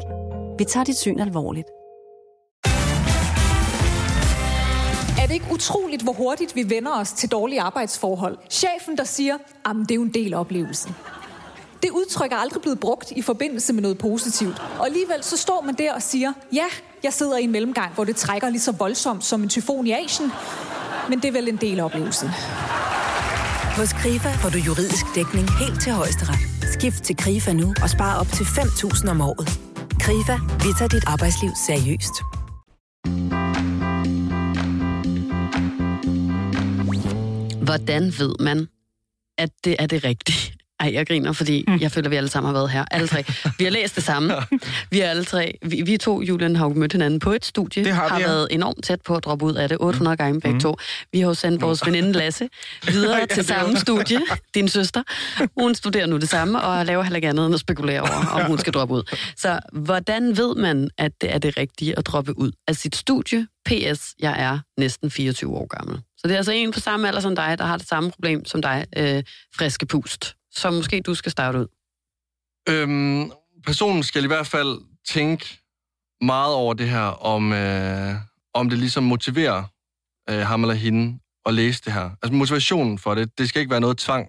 Vi tager dit syn alvorligt. Er det ikke utroligt, hvor hurtigt vi vender os til dårlige arbejdsforhold? Chefen, der siger, at det er jo en del af oplevelsen. Det udtryk er aldrig blevet brugt i forbindelse med noget positivt. Og alligevel så står man der og siger, ja, jeg sidder i en mellemgang, hvor det trækker lige så voldsomt som en tyfon i Asien. Men det er vel en del af oplevelsen. Hos KRIFA får du juridisk dækning helt til højesteret. Skift til KRIFA nu og spar op til 5.000 om året. KRIFA, vi tager dit arbejdsliv seriøst. Hvordan ved man, at det er det rigtige? Ej, jeg griner, fordi mm. jeg føler, at vi alle sammen har været her. Alle tre. Vi har læst det samme. Vi er alle tre. Vi, vi to, Julian, har jo mødt hinanden på et studie. Det har vi, har ja. været enormt tæt på at droppe ud af det. 800 gange begge to. Vi har jo sendt vores veninde Lasse videre Ja, til samme studie. Din søster. Hun studerer nu det samme, og laver heller ikke andet end at spekulere over, om hun skal droppe ud. Så hvordan ved man, at det er det rigtige at droppe ud af sit studie? PS, jeg er næsten 24 år gammel. Så det er altså en på samme alder som dig, der har det samme problem som dig, øh, friske pust. Så måske du skal starte ud. Øhm, personen skal i hvert fald tænke meget over det her, om, øh, om det ligesom motiverer øh, ham eller hende at læse det her. Altså motivationen for det, det skal ikke være noget tvang.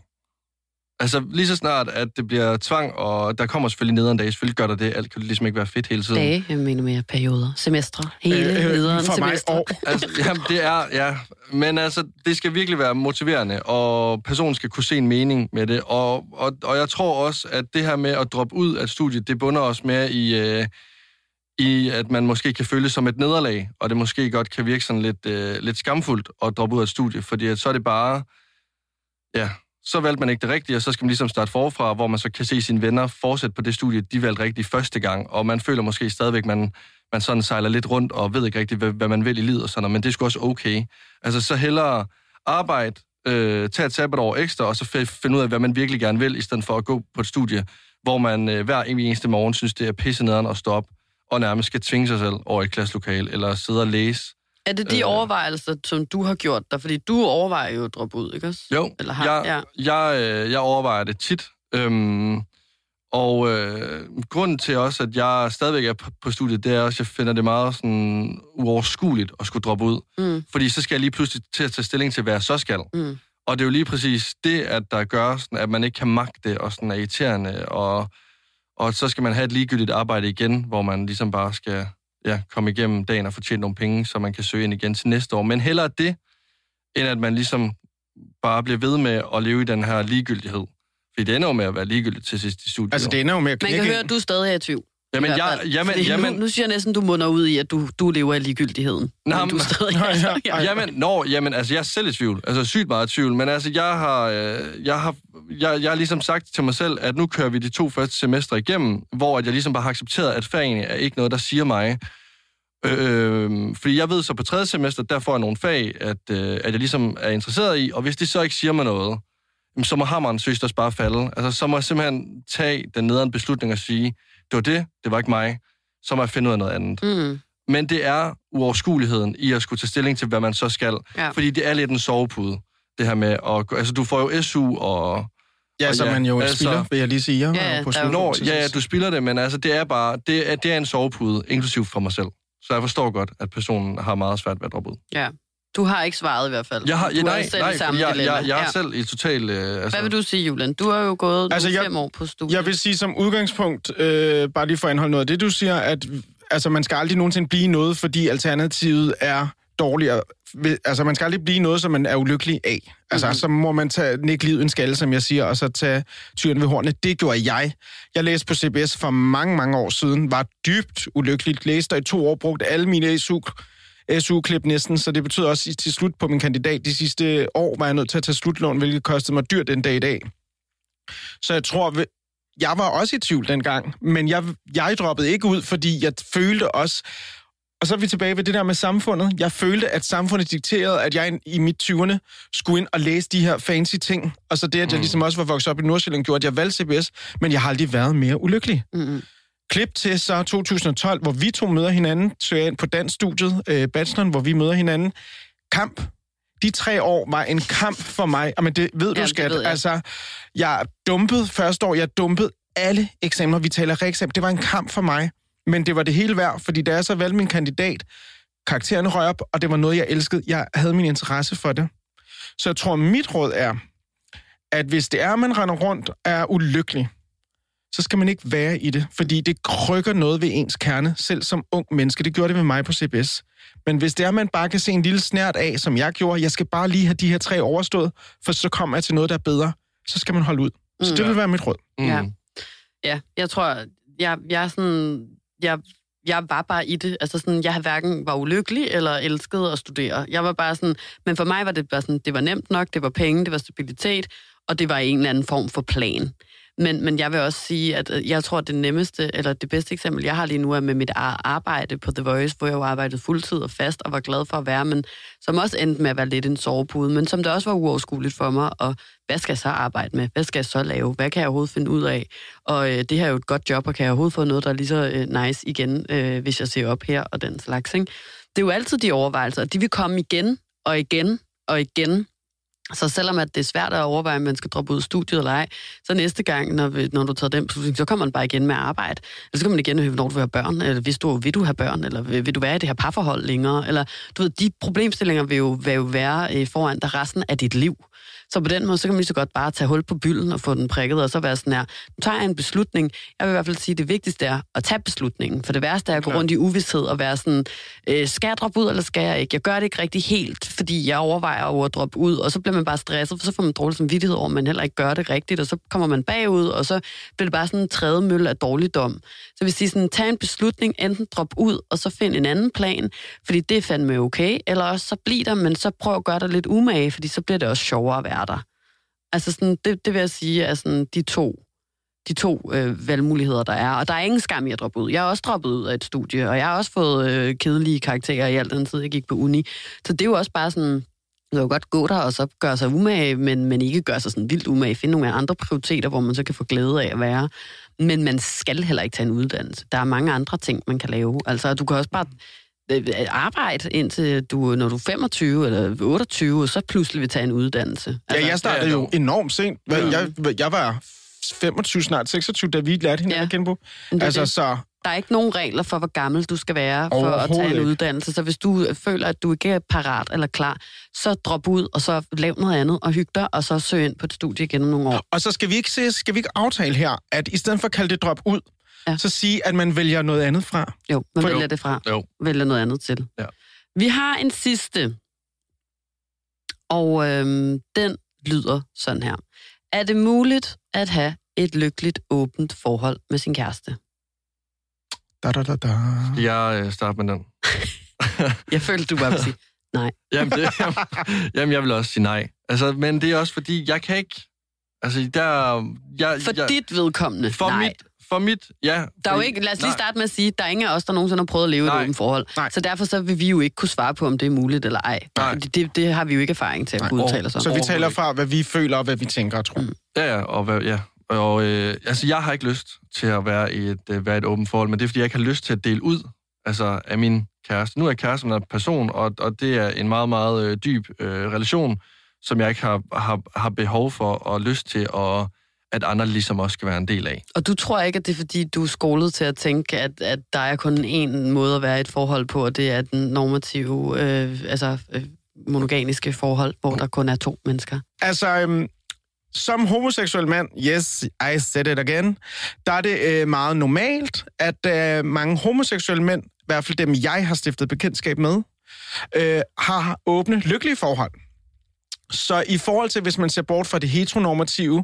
Altså lige så snart, at det bliver tvang, og der kommer selvfølgelig nederen dage, selvfølgelig gør der det, alt kan ligesom ikke være fedt hele tiden. Dage, jeg mener mere perioder, semestre, hele Øh, øh, lederen for mig semestre. år. Altså, jamen, det er, ja. Men altså, det skal virkelig være motiverende, og personen skal kunne se en mening med det. Og, og, og jeg tror også, at det her med at droppe ud af studiet, det bunder også mere i, øh, i, at man måske kan føle som et nederlag, og det måske godt kan virke sådan lidt, øh, lidt skamfuldt at droppe ud af et studie, fordi at så er det bare, ja, så valgte man ikke det rigtige, og så skal man ligesom starte forfra, hvor man så kan se sine venner fortsætte på det studie, de valgte rigtigt første gang, og man føler måske stadigvæk, man, man sådan sejler lidt rundt og ved ikke rigtigt, hvad, hvad man vil i livet og sådan noget, men det er sgu også okay. Altså så hellere arbejde, øh, tage et sabbatår ekstra, og så finde ud af, hvad man virkelig gerne vil, i stedet for at gå på et studie, hvor man øh, hver eneste morgen synes, det er pisse nederen at stå op, og nærmest skal tvinge sig selv over i et klasselokale, eller sidde og læse. Er det de Øh. overvejelser, som du har gjort dig? Fordi du overvejer jo at droppe ud, ikke også? Jo, Eller har, jeg, jeg, øh, jeg overvejer det tit. Øhm, og øh, grunden til også, at jeg stadigvæk er på, studiet, det er også, at jeg finder det meget sådan uoverskueligt at skulle droppe ud. Mm. Fordi så skal jeg lige pludselig til at tage stilling til, hvad jeg så skal. Mm. Og det er jo lige præcis det, at der gør, sådan, at man ikke kan magte og sådan er irriterende, og, og så skal man have et ligegyldigt arbejde igen, hvor man ligesom bare skal ja, komme igennem dagen og fortjene nogle penge, så man kan søge ind igen til næste år. Men hellere det, end at man ligesom bare bliver ved med at leve i den her ligegyldighed. Fordi det ender jo med at være ligegyldigt til sidst i studiet. Altså, det ender jo med at Man knække kan høre, at du stadig er i tvivl. Jamen, jeg, jamen, Fordi jamen, nu, nu synes jeg næsten, du munder ud i, at du, du lever i ligegyldigheden. Nå, men du er men- stadig... Nå, ja. ja. Jamen, nå, jamen, altså, jeg er selv i tvivl. Altså, sygt meget i tvivl. Men altså, jeg har, øh, jeg har, jeg, jeg har ligesom sagt til mig selv, at nu kører vi de to første semestre igennem, hvor at jeg ligesom bare har accepteret, at fagene er ikke noget, der siger mig. Øh, fordi jeg ved så på tredje semester, der får jeg nogle fag, at, øh, at jeg ligesom er interesseret i, og hvis de så ikke siger mig noget, så må hammeren søst også bare falde. Altså, så må jeg simpelthen tage den nederen beslutning og sige, det var det, det var ikke mig, så må jeg finde ud af noget andet. Mm. Men det er uoverskueligheden i at skulle tage stilling til, hvad man så skal. Ja. Fordi det er lidt en sovepude, det her med at... Altså, du får jo SU og... Ja, og så man jo altså- spiller, vil jeg lige sige. Jeg Ja, ja, på ja, ja, sidst. du spiller det, men altså, det er bare... Det er, det er en sovepude, inklusiv for mig selv. Så jeg forstår godt, at personen har meget svært ved at droppe ud. ja. Du har ikke svaret i hvert fald. Jeg har, ja, nej, selv nej, samme jeg, dilemma. jeg, jeg er ja. selv i total... Øh, altså, Hvad vil du sige, Julian? Du har jo gået Altså, altså, jeg- fem år på studiet. Jeg vil sige som udgangspunkt, øh, bare lige for at indholde noget af det, du siger, at altså, man skal aldrig nogensinde blive noget, fordi alternativet er dårligere. Altså, man skal aldrig blive noget, som man er ulykkelig af. Altså, mm-hmm. så må man tage, nikke livet en skalle, som jeg siger, og så tage tyren ved hornene. Det gjorde jeg. Jeg læste på CBS for mange, mange år siden, var dybt ulykkeligt, læste og i to år, brugte alle mine SU SU-klip næsten, så det betyder også til slut på min kandidat de sidste år, var jeg nødt til at tage slutlån, hvilket kostede mig dyrt den dag i dag. Så jeg tror, jeg var også i tvivl dengang, men jeg, jeg droppede ikke ud, fordi jeg følte også... Og så er vi tilbage ved det der med samfundet. Jeg følte, at samfundet dikterede, at jeg i mit 20'erne skulle ind og læse de her fancy ting. Og så det, at jeg ligesom også var vokset op i Nordsjælland, gjorde, at jeg valgte CBS, men jeg har aldrig været mere ulykkelig. Mm-hmm. Klip til så 2012, hvor vi to møder hinanden, på dansk-studiet, øh, bacheloren, hvor vi møder hinanden. Kamp. De tre år var en kamp for mig. Jamen, det ved du, det skat. ved jeg. Altså, jeg dumpede første år, jeg dumpede alle eksamener. Vi taler reeksamen. Det var en kamp for mig, men det var det hele værd, fordi da jeg så valgte min kandidat, karaktererne røg op, og det var noget, jeg elskede. Jeg havde min interesse for det. Så jeg tror, mit råd er, at hvis det er, at man render rundt og er ulykkelig, så skal man ikke være i det, fordi det krykker noget ved ens kerne, selv som ung menneske. Det gjorde det ved mig på CBS. Men hvis det er, at man bare kan se en lille snært af, som jeg gjorde, jeg skal bare lige have de her tre overstået, for så kommer jeg til noget, der er bedre, så skal man holde ud. Så Mm. det vil være mit råd. mm, Ja. Ja, jeg tror, jeg, jeg er sådan... Jeg, jeg var bare i det. Altså sådan, jeg hverken var ulykkelig eller elskede at studere. Jeg var bare sådan... Men for mig var det bare sådan, det var nemt nok, det var penge, det var stabilitet, og det var en eller anden form for plan. Men, men jeg vil også sige, at øh, jeg tror, at det nemmeste, eller det bedste eksempel, jeg har lige nu, er med mit arbejde på The Voice, hvor jeg jo arbejdede fuldtid og fast og var glad for at være, men som også endte med at være lidt en sovepude, men som det også var uoverskueligt for mig, og hvad skal jeg så arbejde med? Hvad skal jeg så lave? Hvad kan jeg overhovedet finde ud af? Og øh, det her er jo et godt job, og kan jeg overhovedet få noget, der er lige så øh, nice igen, øh, hvis jeg ser op her og den slags. Ikke? Det er jo altid de overvejelser, og de vil komme igen og igen og igen, så selvom at det er svært at overveje, om man skal droppe ud af studiet eller ej, så næste gang, når, vi, når du tager den beslutning, så kommer man bare igen med arbejde. Eller så kommer man igen, når du vil have børn, eller hvis du vil du have børn, eller vil, vil du være i det her parforhold længere, eller du ved, de problemstillinger vil jo, vil jo være øh, foran dig resten af dit liv. Så på den måde, så kan man lige så godt bare tage hul på bylden og få den prikket, og så være sådan her, nu tager jeg en beslutning. Jeg vil i hvert fald sige, at det vigtigste er at tage beslutningen. For det værste er at gå rundt i uvidshed og være sådan, øh, skal jeg droppe ud, eller skal jeg ikke? Jeg gør det ikke rigtig helt, fordi jeg overvejer at droppe ud, og så bliver man bare stresset, for så får man dårlig samvittighed over, at man heller ikke gør det rigtigt, og så kommer man bagud, og så bliver det bare sådan en tredje mølle af dårligdom. Så hvis de sådan, tag en beslutning, enten drop ud, og så find en anden plan, fordi det er fandme okay, eller også så bliver der, men så prøv at gøre dig lidt umage, fordi så bliver det også sjovere at være der. Altså sådan, det, det vil jeg sige er sådan de to, de to øh, valgmuligheder, der er. Og der er ingen skam i at droppe ud. Jeg har også droppet ud af et studie, og jeg har også fået øh, kedelige karakterer i al den tid, jeg gik på uni. Så det er jo også bare sådan, man kan jo godt gå der og så gøre sig umage, men, men ikke gøre sig sådan vildt umage. Finde nogle andre prioriteter, hvor man så kan få glæde af at være. Men man skal heller ikke tage en uddannelse. Der er mange andre ting, man kan lave. Altså, du kan også bare arbejde indtil du, når du er 25 eller 28, og så pludselig vil tage en uddannelse. Altså, ja, jeg startede jo enormt sent. Jeg, jeg var 25, snart 26, da vi lærte hende ja. at kende på. Altså, det. så... Der er ikke nogen regler for, hvor gammel du skal være for at tage en uddannelse. Så hvis du føler, at du ikke er parat eller klar, så drop ud, og så lav noget andet og hyg dig, og så søg ind på et studie igen om nogle år. Og så skal vi ikke, se, skal vi ikke aftale her, at i stedet for at kalde det drop ud, ja. så sige, at man vælger noget andet fra. Jo, man For vælger jo. det fra. Jo. Vælger noget andet til. Ja. Vi har en sidste, og øhm, den lyder sådan her. Er det muligt at have et lykkeligt, åbent forhold med sin kæreste? Da, da, da, da. Jeg øh, starter med den. jeg følte, du bare ville sige nej. jamen, det, jamen, jeg vil også sige nej. Altså, men det er også fordi, jeg kan ikke... Altså, der... Jeg, for jeg, dit vedkommende, For nej. mit for mit, ja. Der er jo ikke, lad os lige starte med at sige, der er ingen af os, der nogensinde har prøvet at leve Nej. et åbent forhold. Nej. Så derfor så vil vi jo ikke kunne svare på, om det er muligt eller ej. Nej. Fordi det, det har vi jo ikke erfaring til at kunne udtale os om. Så vi taler fra, hvad vi føler og hvad vi tænker og tror. Mm. Ja, ja, og hvad, ja. Og øh, altså, jeg har ikke lyst til at være i et, øh, være et åbent forhold, men det er, fordi jeg ikke har lyst til at dele ud altså, af min kæreste. Nu er jeg kæreste med en person, og, og det er en meget, meget øh, dyb øh, relation, som jeg ikke har, har, har behov for og lyst til at at andre ligesom også skal være en del af. Og du tror ikke, at det er fordi, du er skolet til at tænke, at, at der er kun én måde at være i et forhold på, og det er den normative, øh, altså øh, monoganiske forhold, hvor der kun er to mennesker? Altså, øhm, som homoseksuel mand, yes, I said it again, der er det øh, meget normalt, at øh, mange homoseksuelle mænd, i hvert fald dem jeg har stiftet bekendtskab med, øh, har åbne, lykkelige forhold. Så i forhold til, hvis man ser bort fra det heteronormative,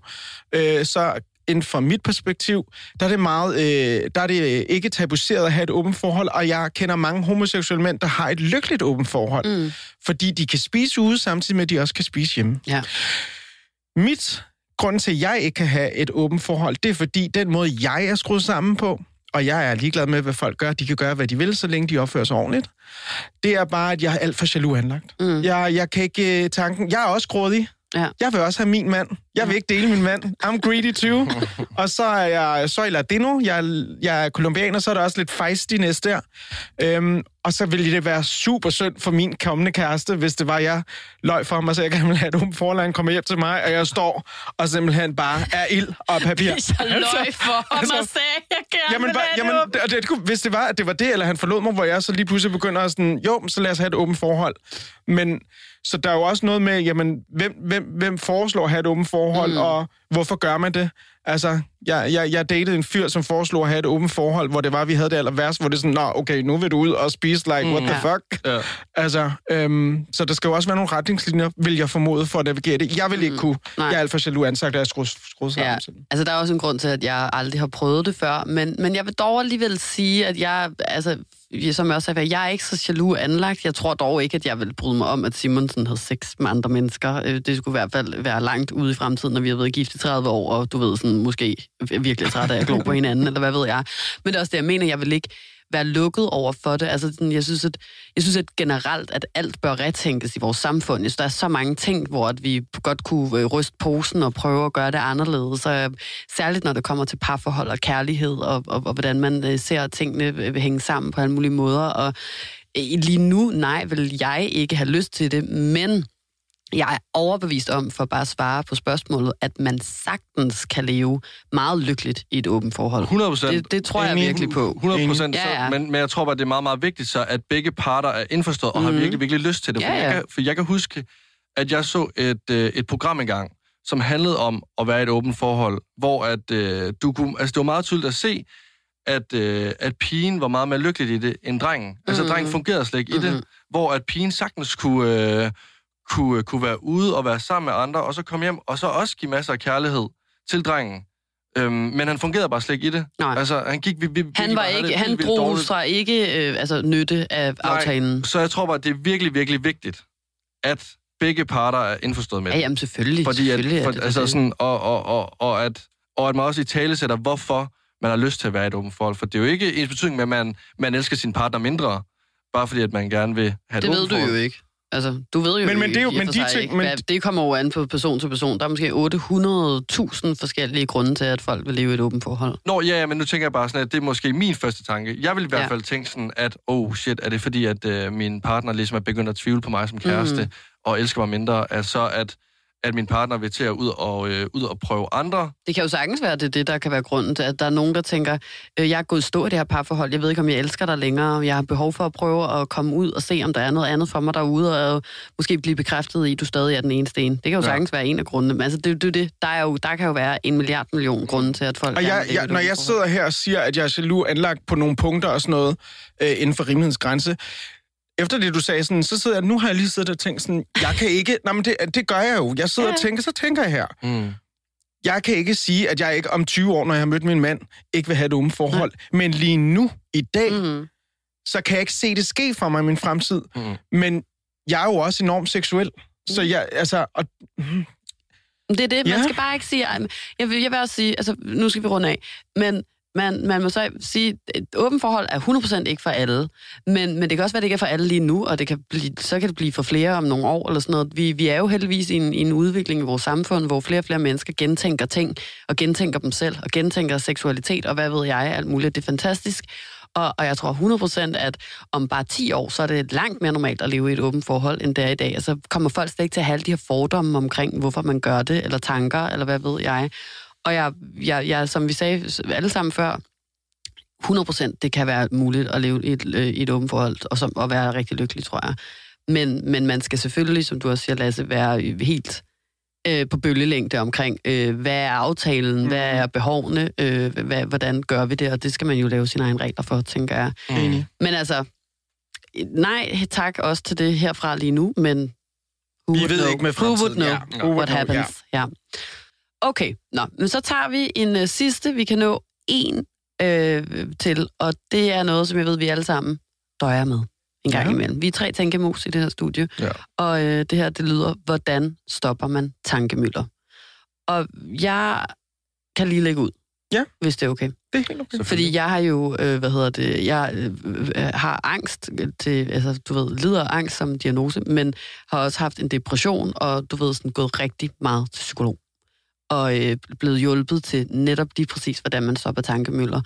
øh, så inden for mit perspektiv, der er det meget, øh, der er det ikke tabuiseret at have et åbent forhold, og jeg kender mange homoseksuelle mænd, der har et lykkeligt åbent forhold, mm. fordi de kan spise ude, samtidig med, at de også kan spise hjemme. Ja. Mit grund til, at jeg ikke kan have et åbent forhold, det er fordi, den måde, jeg er skruet sammen på, og jeg er ligeglad med, hvad folk gør. De kan gøre, hvad de vil, så længe de opfører sig ordentligt. Det er bare, at jeg er alt for jaloux anlagt. Mm. Jeg, jeg kan ikke uh, tanken... Jeg er også grådig. Ja. Jeg vil også have min mand. Jeg vil ikke dele min mand. I'm greedy too. og så er jeg så i Ladino. Jeg, jeg er kolumbianer, så er der også lidt feistiness der. Øhm, og så ville det være super synd for min kommende kæreste, hvis det var, jeg løg for mig, så jeg kan have et åbent forlag, kommer hjem til mig, og jeg står og simpelthen bare er ild og papir. Hvis jeg løg altså, for ham altså, og sagde, jeg gerne jamen, bare, jamen, det, det, det, Hvis det var, at det var det, eller han forlod mig, hvor jeg så lige pludselig begynder at sådan, jo, så lad os have et åbent forhold. Men så der er jo også noget med, jamen, hvem, hvem, hvem foreslår at have et åbent forhold, mm. og hvorfor gør man det? Altså, jeg, jeg, jeg datede en fyr, som foreslog at have et åbent forhold, hvor det var, vi havde det aller værst, hvor det er sådan, nå, okay, nu vil du ud og spise, like, mm, what the ja. fuck? Ja. Altså, øhm, så der skal jo også være nogle retningslinjer, vil jeg formode, for at navigere det. Jeg vil ikke mm, kunne. Nej. Jeg er alt for jaloux ansagt, at jeg skruet, skruet sammen. Ja. Altså, der er også en grund til, at jeg aldrig har prøvet det før, men, men jeg vil dog alligevel sige, at jeg, altså, som jeg også sagde, jeg er ikke så jaloux anlagt. Jeg tror dog ikke, at jeg vil bryde mig om, at Simonsen havde sex med andre mennesker. Øh, Det skulle i hvert fald være langt ude i fremtiden, når vi har været gift i 30 år, og du ved, sådan, måske virkelig træt af at glo på hinanden, eller hvad ved jeg. Men det er også det, jeg mener, jeg vil ikke være lukket over for det. Altså, sådan, jeg, synes, at, jeg synes at generelt, at alt bør retænkes i vores samfund. Jeg synes, der er så mange ting, hvor at vi godt kunne øh, ryste posen og prøve at gøre det anderledes. Så, øh, særligt når det kommer til parforhold og kærlighed, og, og, og hvordan man øh, ser tingene hænge sammen på alle mulige måder. Og lige nu, nej, vil jeg ikke have lyst til det, men jeg er overbevist om, for bare at svare på spørgsmålet, at man sagtens kan leve meget lykkeligt i et åbent forhold. 100 procent. Det, det tror jeg Enig. virkelig på. 100 procent, Ja, ja. men, men jeg tror bare, det er meget, meget vigtigt så, at begge parter er indforstået og har Mhm. virkelig, virkelig lyst til det. For, Ja, ja. Jeg kan, for jeg kan huske, at jeg så et, øh, et program engang, som handlede om at være i et åbent forhold, hvor at, øh, du kunne, altså det var meget tydeligt at se, at, øh, at pigen var meget mere lykkelig i det end drengen. Altså Mhm. drengen fungerede slet ikke i Mhm. det, hvor at pigen sagtens kunne, øh, kunne, kunne være ude og være sammen med andre, og så komme hjem, og så også give masser af kærlighed til drengen. Øhm, men han fungerede bare slet ikke i det. Nej. Altså, han gik... Vi, vi, Han, var det ikke, vildt, han drog sig ikke øh, altså, nytte af Nej, aftalen. Så jeg tror bare, det er virkelig, virkelig vigtigt, at begge parter er indforstået med Ja, det. jamen selvfølgelig. Fordi at, selvfølgelig er for, det altså det. sådan, og, og, og, og, at, og at man også i tale sætter, hvorfor man har lyst til at være i et åbent forhold. For det er jo ikke ens betydning med, at man, man elsker sin partner mindre, bare fordi at man gerne vil have et Det ved du jo ikke. Altså, du ved jo Men- men det er jo- men de ting- ikke, men- hvad, det kommer jo an på person til person. Der er måske 800.000 forskellige grunde til, at folk vil leve i et åbent forhold. Nå, ja, men nu tænker jeg bare sådan, at det er måske min første tanke. Jeg vil i hvert Ja. fald tænke sådan, at, oh shit, er det fordi, at øh, min partner ligesom er begyndt at tvivle på mig som kæreste, Mhm. og elsker mig mindre, at så at, at min partner vil til at ud og, øh, ud og prøve andre. Det kan jo sagtens være, at det er det, der kan være grunden til, at der er nogen, der tænker, øh, jeg er gået stå i det her parforhold, jeg ved ikke, om jeg elsker dig længere, jeg har behov for at prøve at komme ud og se, om der er noget andet for mig derude, og måske blive bekræftet i, at du stadig er den eneste en. Det kan jo Ja. sagtens være en af grundene. Men altså, det, det, det, der, er jo, der kan jo være en milliard million grunde til, at folk Og jeg, jeg, når jeg sidder her og siger, at jeg er jaloux anlagt på nogle punkter og sådan noget, øh, inden for rimelighedens grænse, efter det, du sagde sådan, så sidder jeg, nu har jeg lige siddet og tænkt sådan, jeg kan ikke, nej, men det, det gør jeg jo. Jeg sidder Ja. og tænker, så tænker jeg her. Mm. Jeg kan ikke sige, at jeg ikke om 20 år, når jeg har mødt min mand, ikke vil have et åbent forhold. Men lige nu, i dag, mm. Mm. så kan jeg ikke se det ske for mig i min fremtid. Mm. Men jeg er jo også enormt seksuel. Så jeg, altså, og, Det er det, man Ja. skal bare ikke sige... Jeg vil, jeg vil også sige, altså nu skal vi runde af, men man, man må så sige, et åbent forhold er 100% ikke for alle, men, men det kan også være, det ikke er for alle lige nu, og det kan blive, så kan det blive for flere om nogle år eller sådan noget. Vi, vi er jo heldigvis i en, i en udvikling i vores samfund, hvor flere og flere mennesker gentænker ting, og gentænker dem selv, og gentænker seksualitet, og hvad ved jeg, alt muligt. Det er fantastisk. Og, og jeg tror 100% at om bare 10 år, så er det langt mere normalt at leve i et åbent forhold, end det er i dag. Altså kommer folk slet ikke til at have alle de her fordomme omkring, hvorfor man gør det, eller tanker, eller hvad ved jeg. Og jeg, jeg, jeg som vi sagde alle sammen før, 100% det kan være muligt at leve i et, øh, i et åbent forhold, og, som, og være rigtig lykkelig, tror jeg. Men, men man skal selvfølgelig, som du også siger, Lasse, være helt øh, på bølgelængde omkring, øh, hvad er aftalen, mm. hvad er behovene, øh, hvad, hvordan gør vi det, og det skal man jo lave sine egne regler for, tænker jeg. Enig. Men altså, nej tak også til det herfra lige nu, men who Vi would ved know? ikke med Who would fremtiden, know ja. What happens? Ja. Okay, nå, men så tager vi en uh, sidste, vi kan nå en øh, til, og det er noget, som jeg ved, vi alle sammen døjer med en gang Ja. imellem. Vi er tre tænkemus i det her studie, Ja. og øh, det her, det lyder, hvordan stopper man tankemøller? Og jeg kan lige lægge ud, Ja. hvis det er okay. Det er helt okay. Fordi jeg har jo, øh, hvad hedder det, jeg øh, øh, har angst til, altså du ved, lider af angst som diagnose, men har også haft en depression, og du ved, sådan gået rigtig meget til psykolog. Og øh, blevet hjulpet til netop lige præcis, hvordan man stopper tankemøller.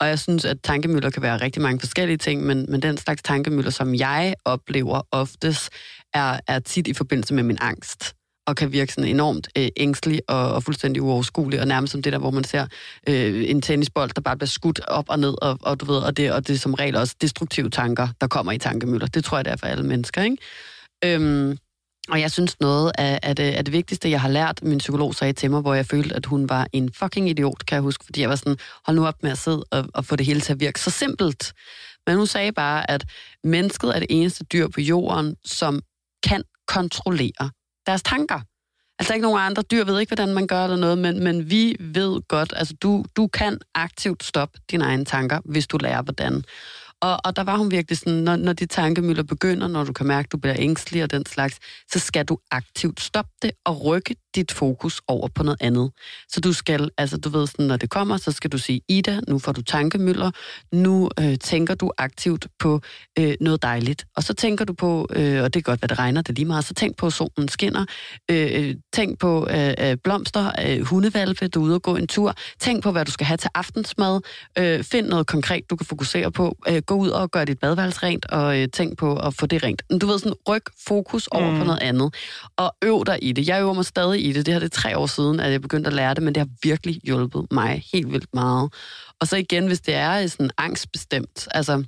Og jeg synes, at tankemøller kan være rigtig mange forskellige ting, men, men den slags tankemøller, som jeg oplever oftest, er, er tit i forbindelse med min angst og kan virke sådan enormt øh, ængstelig og, og fuldstændig uoverskuelig, og nærmest som det der, hvor man ser øh, en tennisbold, der bare bliver skudt op og ned, og, og du ved, og det, og det er som regel også destruktive tanker, der kommer i tankemøller. Det tror jeg, det er for alle mennesker, ikke? Øhm, og jeg synes noget af, af, det, af det vigtigste, jeg har lært, min psykolog sagde til mig, hvor jeg følte, at hun var en fucking idiot, kan jeg huske, fordi jeg var sådan, hold nu op med at sidde og, og få det hele til at virke så simpelt. Men hun sagde bare, at mennesket er det eneste dyr på jorden, som kan kontrollere deres tanker. Altså ikke nogen andre dyr ved ikke, hvordan man gør eller noget, men, men vi ved godt, altså du, du kan aktivt stoppe dine egne tanker, hvis du lærer hvordan. Og, og der var hun virkelig sådan, når, når de tankemøller begynder, når du kan mærke, at du bliver ængstelig og den slags, så skal du aktivt stoppe det og rykke dit fokus over på noget andet. Så du skal, altså du ved sådan, når det kommer, så skal du sige, Ida, nu får du tankemøller, nu øh, tænker du aktivt på øh, noget dejligt. Og så tænker du på, øh, og det er godt, hvad det regner, det er lige meget, så tænk på, at solen skinner, øh, tænk på øh, øh, blomster, øh, hundevalpe, du er ude og gå en tur, tænk på, hvad du skal have til aftensmad, øh, find noget konkret, du kan fokusere på, øh, gå ud og gør dit badeværelse rent, og øh, tænk på at få det rent. Du ved sådan, ryk fokus over mm. på noget andet, og øv dig i det. Jeg øver mig stadig i det. Det her det er tre år siden, at jeg begyndte at lære det, men det har virkelig hjulpet mig helt vildt meget. Og så igen, hvis det er øh, sådan angstbestemt, altså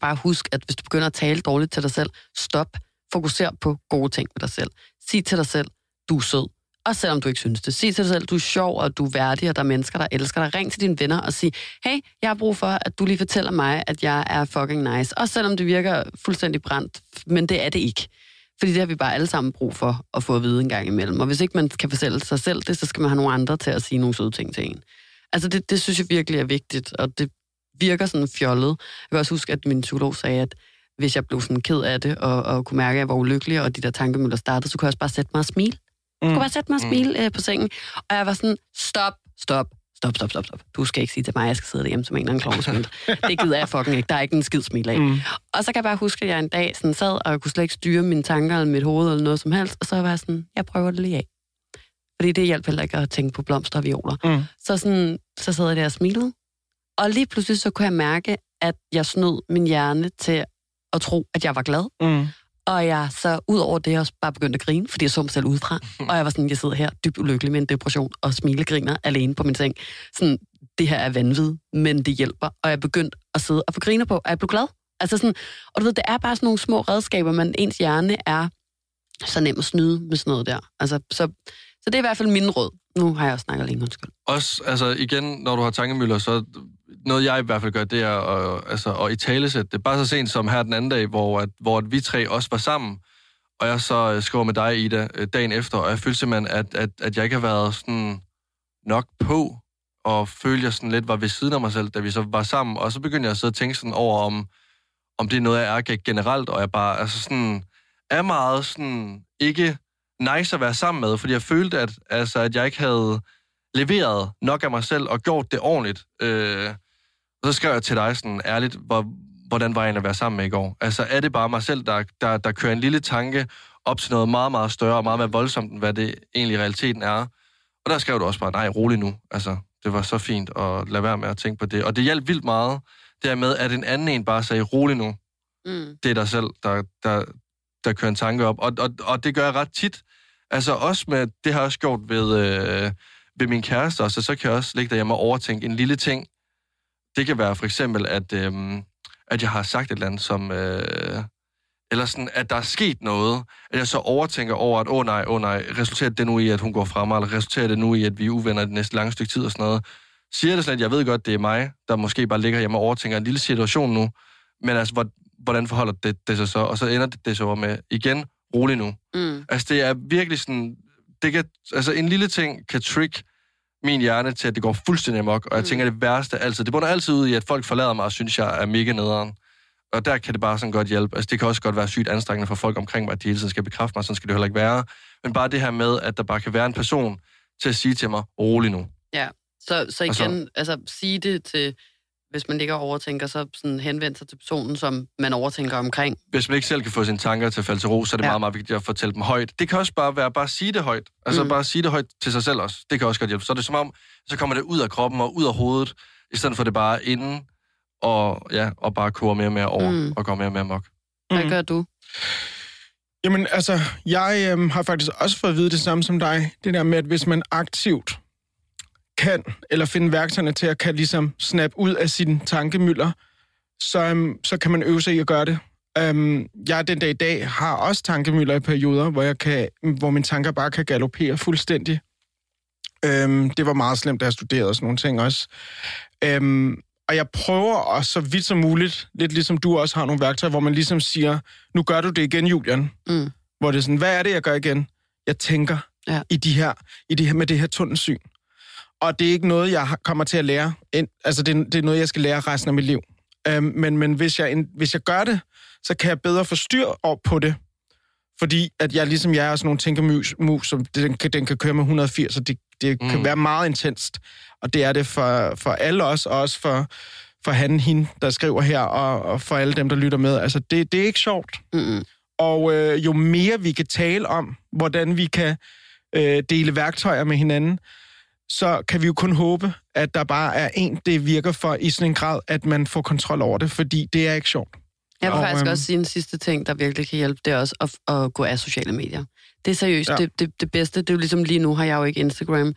bare husk, at hvis du begynder at tale dårligt til dig selv, stop, fokuser på gode ting ved dig selv. Sig til dig selv, du er sød. Og selvom du ikke synes det. Sig til dig selv, du er sjov, og du er værdig, og der er mennesker, der elsker dig. Ring til dine venner og sig, hey, jeg har brug for, at du lige fortæller mig, at jeg er fucking nice. Og selvom det virker fuldstændig brændt, men det er det ikke. Fordi det har vi bare alle sammen brug for at få at vide en gang imellem. Og hvis ikke man kan fortælle sig selv det, så skal man have nogle andre til at sige nogle søde ting til en. Altså det, det synes jeg virkelig er vigtigt, og det virker sådan fjollet. Jeg kan også huske, at min psykolog sagde, at hvis jeg blev sådan ked af det, og, og kunne mærke, at jeg var ulykkelig, og de der tankemøller startede, så kunne jeg også bare sætte mig og smile. Jeg kunne bare sætte mig og smile øh, på sengen. Og jeg var sådan, stop, stop, stop, stop, stop, stop. Du skal ikke sige til mig, at jeg skal sidde derhjemme som en eller anden klovn og smile. Det gider jeg fucking ikke. Der er ikke en skid smil af. Mm. Og så kan jeg bare huske, at jeg en dag sådan sad, og jeg kunne slet ikke styre mine tanker eller mit hoved eller noget som helst. Og så var jeg sådan, jeg prøver det lige af. Fordi det hjælper heller ikke at tænke på blomster og violer. Mm. Så, sådan, så sad jeg der og smilede. Og lige pludselig så kunne jeg mærke, at jeg snød min hjerne til at tro, at jeg var glad. Mm. Og jeg så ud over det også bare begyndte at grine, fordi jeg så mig selv udefra. Og jeg var sådan, jeg sidder her dybt ulykkelig med en depression og smilegriner alene på min seng. Sådan, det her er vanvid, men det hjælper. Og jeg begyndte at sidde og få griner på, og jeg blev glad. Altså sådan, og du ved, det er bare sådan nogle små redskaber, men ens hjerne er så nem at snyde med sådan noget der. Altså, så, så det er i hvert fald min råd. Nu har jeg også snakket længe, undskyld. Også, altså igen, når du har tankemøller, så noget jeg i hvert fald gør, det er at, altså, at i talesætte det. Bare så sent som her den anden dag, hvor, at, hvor at vi tre også var sammen, og jeg så øh, skriver med dig, Ida, øh, dagen efter, og jeg følte simpelthen, at, at, at jeg ikke har været sådan nok på, og følte, jeg sådan lidt var ved siden af mig selv, da vi så var sammen, og så begyndte jeg at sidde og tænke sådan over, om, om det er noget, jeg er generelt, og jeg bare, altså sådan, er meget sådan, ikke nice at være sammen med, fordi jeg følte, at, altså, at jeg ikke havde leveret nok af mig selv og gjort det ordentligt. Øh, og så skrev jeg til dig sådan ærligt, hvor, hvordan var jeg at være sammen med i går? Altså, er det bare mig selv, der, der, der kører en lille tanke op til noget meget, meget større og meget mere voldsomt, end hvad det egentlig i realiteten er? Og der skrev du også bare, nej, rolig nu. Altså, det var så fint at lade være med at tænke på det. Og det hjalp vildt meget, det med, at en anden en bare sagde, rolig nu. Mm. Det er dig selv, der, der, der kører en tanke op. Og, og, og det gør jeg ret tit. Altså også med, det har jeg også gjort ved, øh, ved min kæreste også, så kan jeg også ligge derhjemme og overtænke en lille ting. Det kan være for eksempel, at, øh, at jeg har sagt et eller andet, som... Øh, eller sådan, at der er sket noget, at jeg så overtænker over, at åh oh, nej, åh oh, nej, resulterer det nu i, at hun går fra mig, eller resulterer det nu i, at vi er uvenner det næste lange stykke tid og sådan noget. Siger det sådan, at jeg ved godt, det er mig, der måske bare ligger hjemme og overtænker en lille situation nu, men altså, hvor, hvordan forholder det, det sig så? Og så ender det, det så med, igen, rolig nu. Mm. Altså, det er virkelig sådan... Det kan, altså, en lille ting kan trick min hjerne til, at det går fuldstændig amok, og jeg Mm. tænker, det værste altid... Det bunder altid ud i, at folk forlader mig og synes, jeg er mega nederen. Og der kan det bare sådan godt hjælpe. Altså, det kan også godt være sygt anstrengende for folk omkring mig, at de hele tiden skal bekræfte mig, sådan skal det heller ikke være. Men bare det her med, at der bare kan være en person til at sige til mig, rolig nu. Ja, så, så igen, altså sige det til, hvis man ligger og overtænker, så sådan henvende sig til personen, som man overtænker omkring. Hvis man ikke selv kan få sine tanker til at falde til ro, så er det Ja. meget, meget vigtigt at fortælle dem højt. Det kan også bare være, bare sige det højt. Altså Mm. bare sige det højt til sig selv også. Det kan også godt hjælpe. Så er det som om, så kommer det ud af kroppen og ud af hovedet, i stedet for at det bare inden, og, ja, og bare koger mere og mere over, Mm. og går mere og mere mok. Hvad Mm. gør du? Jamen, altså, jeg øhm, har faktisk også fået at vide det samme som dig. Det der med, at hvis man aktivt kan, eller finde værktøjerne til at kan ligesom snap ud af sin tankemøller, så, øhm, så kan man øve sig i at gøre det. Øhm, jeg den dag i dag har også tankemøller i perioder, hvor, jeg kan, hvor mine tanker bare kan galopere fuldstændig. Øhm, det var meget slemt, da jeg studerede og sådan nogle ting også. Øhm, og jeg prøver også så vidt som muligt, lidt ligesom du også har nogle værktøjer, hvor man ligesom siger, nu gør du det igen, Julian. Mm. Hvor det er sådan, hvad er det, jeg gør igen? Jeg tænker Ja. i de her, i det her, med det her tunnelsyn. Og det er ikke noget, jeg kommer til at lære. Altså, det er, det er noget, jeg skal lære resten af mit liv. Øhm, men men hvis, jeg, hvis jeg gør det, så kan jeg bedre få styr op på det. Fordi at jeg ligesom jeg er sådan nogle tænkemus, mus, som den, kan- den kan køre med 180, og det, det mm. kan Mm. være meget intenst. Og det er det for, for alle os, og også for, for han, hende, der skriver her, og, og for alle dem, der lytter med. Altså, det, det er ikke sjovt. Mm-mm. Og øh, jo mere vi kan tale om, hvordan vi kan øh, dele værktøjer med hinanden, så kan vi jo kun håbe, at der bare er en, det virker for i sådan en grad, at man får kontrol over det, fordi det er ikke sjovt. Jeg vil Og, faktisk øhm, også sige en sidste ting, der virkelig kan hjælpe, det er også at, at gå af sociale medier. Det er seriøst Ja. det, det, det bedste. Det er jo ligesom lige nu har jeg jo ikke Instagram.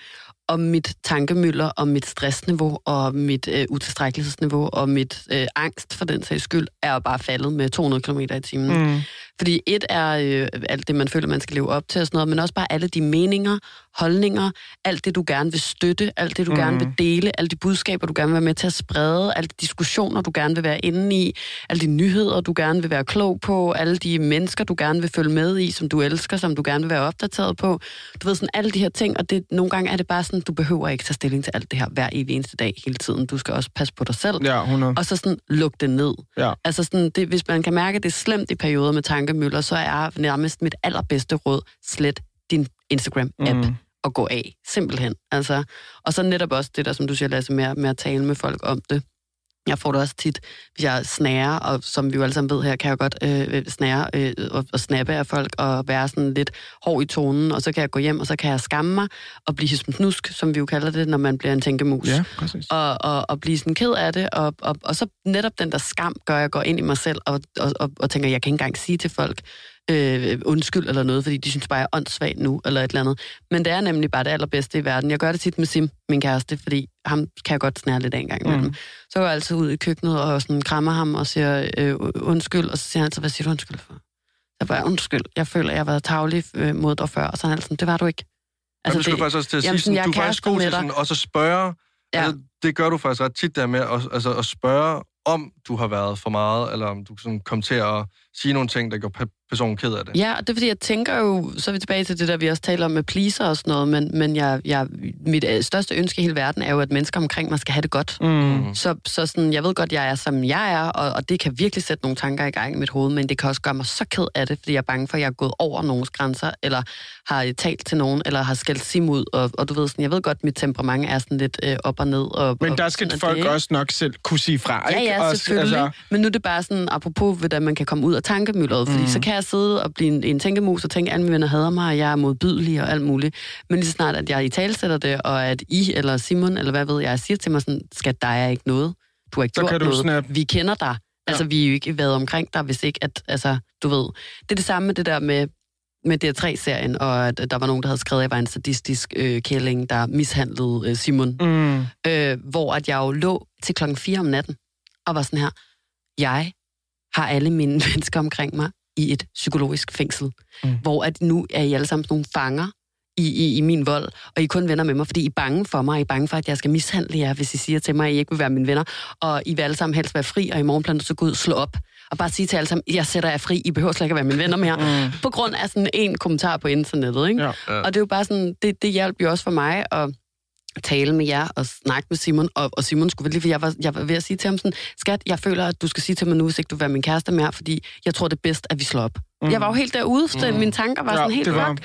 Og mit tankemøller, og mit stressniveau, og mit øh, utilstrækkelighedsniveau, og mit øh, angst for den sags skyld, er jo bare faldet med 200 km i timen. Mm. Fordi et er øh, alt det, man føler, man skal leve op til og sådan noget, men også bare alle de meninger, holdninger, alt det, du gerne vil støtte, alt det, du mm. gerne vil dele, alle de budskaber, du gerne vil være med til at sprede, alle de diskussioner, du gerne vil være inde i, alle de nyheder, du gerne vil være klog på, alle de mennesker, du gerne vil følge med i, som du elsker, som du gerne vil være opdateret på. Du ved sådan alle de her ting, og det, nogle gange er det bare sådan, du behøver ikke tage stilling til alt det her hver evig eneste dag hele tiden. Du skal også passe på dig selv. Ja, 100. Og så sådan, luk det ned. Ja. Altså sådan, det, hvis man kan mærke, at det er slemt i perioder med tankemøller, så er nærmest mit allerbedste råd, slet din Instagram-app Mm. og gå af. Simpelthen. Altså, og så netop også det der, som du siger, Lasse, med, at- med at tale med folk om det. Jeg får det også tit, hvis jeg snærer, og som vi jo alle sammen ved her, kan jeg godt øh, snære øh, og, og snappe af folk og være sådan lidt hård i tonen, og så kan jeg gå hjem, og så kan jeg skamme mig og blive hismensnusk, som vi jo kalder det, når man bliver en tænkemus Ja, præcis. og, og, og blive sådan ked af det, og, og, og så netop den der skam gør, at jeg går ind i mig selv og, og, og, og tænker, jeg kan ikke engang sige til folk øh, undskyld eller noget, fordi de synes bare, jeg er åndssvag nu, eller et eller andet. Men det er nemlig bare det allerbedste i verden. Jeg gør det tit med Sim, min kæreste, fordi ham kan jeg godt snære lidt af en gang imellem. Mm. Så går jeg altid ud i køkkenet og sådan krammer ham og siger øh, undskyld, og så siger han altid, hvad siger du undskyld for? Så bare, undskyld, jeg føler, jeg har været tavlig øh, mod dig før, og så er han sådan, det var du ikke. Altså, du skulle faktisk også til at jamen, sige, sådan, sådan, du er faktisk god med til sådan, også at spørge. Ja. Altså, det gør du faktisk ret tit der med at, altså, at spørge, om du har været for meget, eller om du sådan kom til at sige nogle ting, der gør pe- personen ked af det. Ja, og det er fordi, jeg tænker jo, så er vi tilbage til det der, vi også taler om med pleaser og sådan noget, men, men jeg, jeg, mit øh, største ønske i hele verden er jo, at mennesker omkring mig skal have det godt. Mm. Så, så sådan, jeg ved godt, jeg er, som jeg er, og, og det kan virkelig sætte nogle tanker i gang i mit hoved, men det kan også gøre mig så ked af det, fordi jeg er bange for, at jeg er gået over nogens grænser, eller har talt til nogen, eller har skældt sim ud, og, og du ved sådan, jeg ved godt, mit temperament er sådan lidt øh, op og ned. Og, Men og der skal sådan er folk det, også nok selv kunne sige fra, Ja, ikke? ja, Også, selvfølgelig. Altså... Men nu er det bare sådan, apropos, hvordan man kan komme ud af tankemyldret, fordi Mhm. så kan jeg sidde og blive en, en tænkemus og tænke, at alle mine venner hader mig, og jeg er modbydelig og alt muligt. Men lige så snart, at jeg i talsætter det, og at I eller Simon, eller hvad ved jeg, siger til mig sådan, skal der er ikke noget. Du har ikke Så gjort noget. snappe. Vi kender dig. Altså, vi er jo ikke været omkring dig, hvis ikke at, altså, du ved. Det er det samme med det der med, med DR3-serien, og at der var nogen, der havde skrevet, at jeg var en sadistisk øh, kælling, der mishandlede øh, Simon Mm. øh, hvor at jeg jo lå til klokken 4 om natten, og var sådan her, jeg har alle mine mennesker omkring mig i et psykologisk fængsel, Mm. hvor at nu er I alle sammen nogle fanger i, i, i min vold, og I kun venner med mig, fordi I er bange for mig, og I er bange for, at jeg skal mishandle jer, hvis I siger til mig, at I ikke vil være mine venner, og I vil alle sammen helst være fri, og i morgen planer så gå ud og slå op, og bare sige til alle sammen, jeg sætter jer fri, I behøver slet ikke at være mine venner mere, mm. på grund af sådan en kommentar på internettet, ikke? Ja. Ja. Og det er jo bare sådan, det, det hjalp jo også for mig at tale med jer og snakke med Simon, og, og Simon skulle lige, for jeg var, jeg var ved at sige til ham sådan, skat, jeg føler, at du skal sige til mig nu, hvis ikke du vil være min kæreste mere, fordi jeg tror, det er bedst, at vi slår op. Mm. Jeg var jo helt derude, så mm. mine tanker var sådan helt var.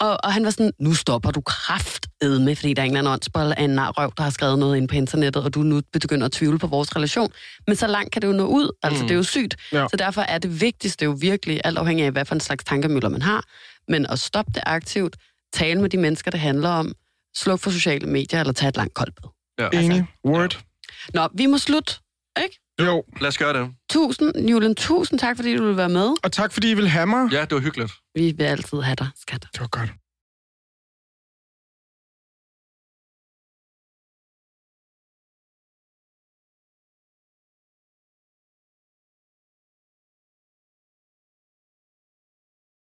Og, og han var sådan, nu stopper du kraftedme, fordi der er en eller anden åndsbold af en nar røv, der har skrevet noget ind på internettet, og du nu begynder at tvivle på vores relation. Men så langt kan det jo nå ud, altså Mm. det er jo sygt. Ja. Så derfor er det vigtigste jo virkelig, alt afhængig af, hvad for en slags tankemøller man har, men at stoppe det aktivt, tale med de mennesker, det handler om, sluk for sociale medier, eller tage et langt koldt bad. Ja. Enig. Word. Nå, vi må slutte, ikke? Jo. Lad os gøre det. Tusind, Julen, tusind tak, fordi du ville være med. Og tak, fordi I vil have mig. Ja, det var hyggeligt. Vi vil altid have dig, skat. Det var godt.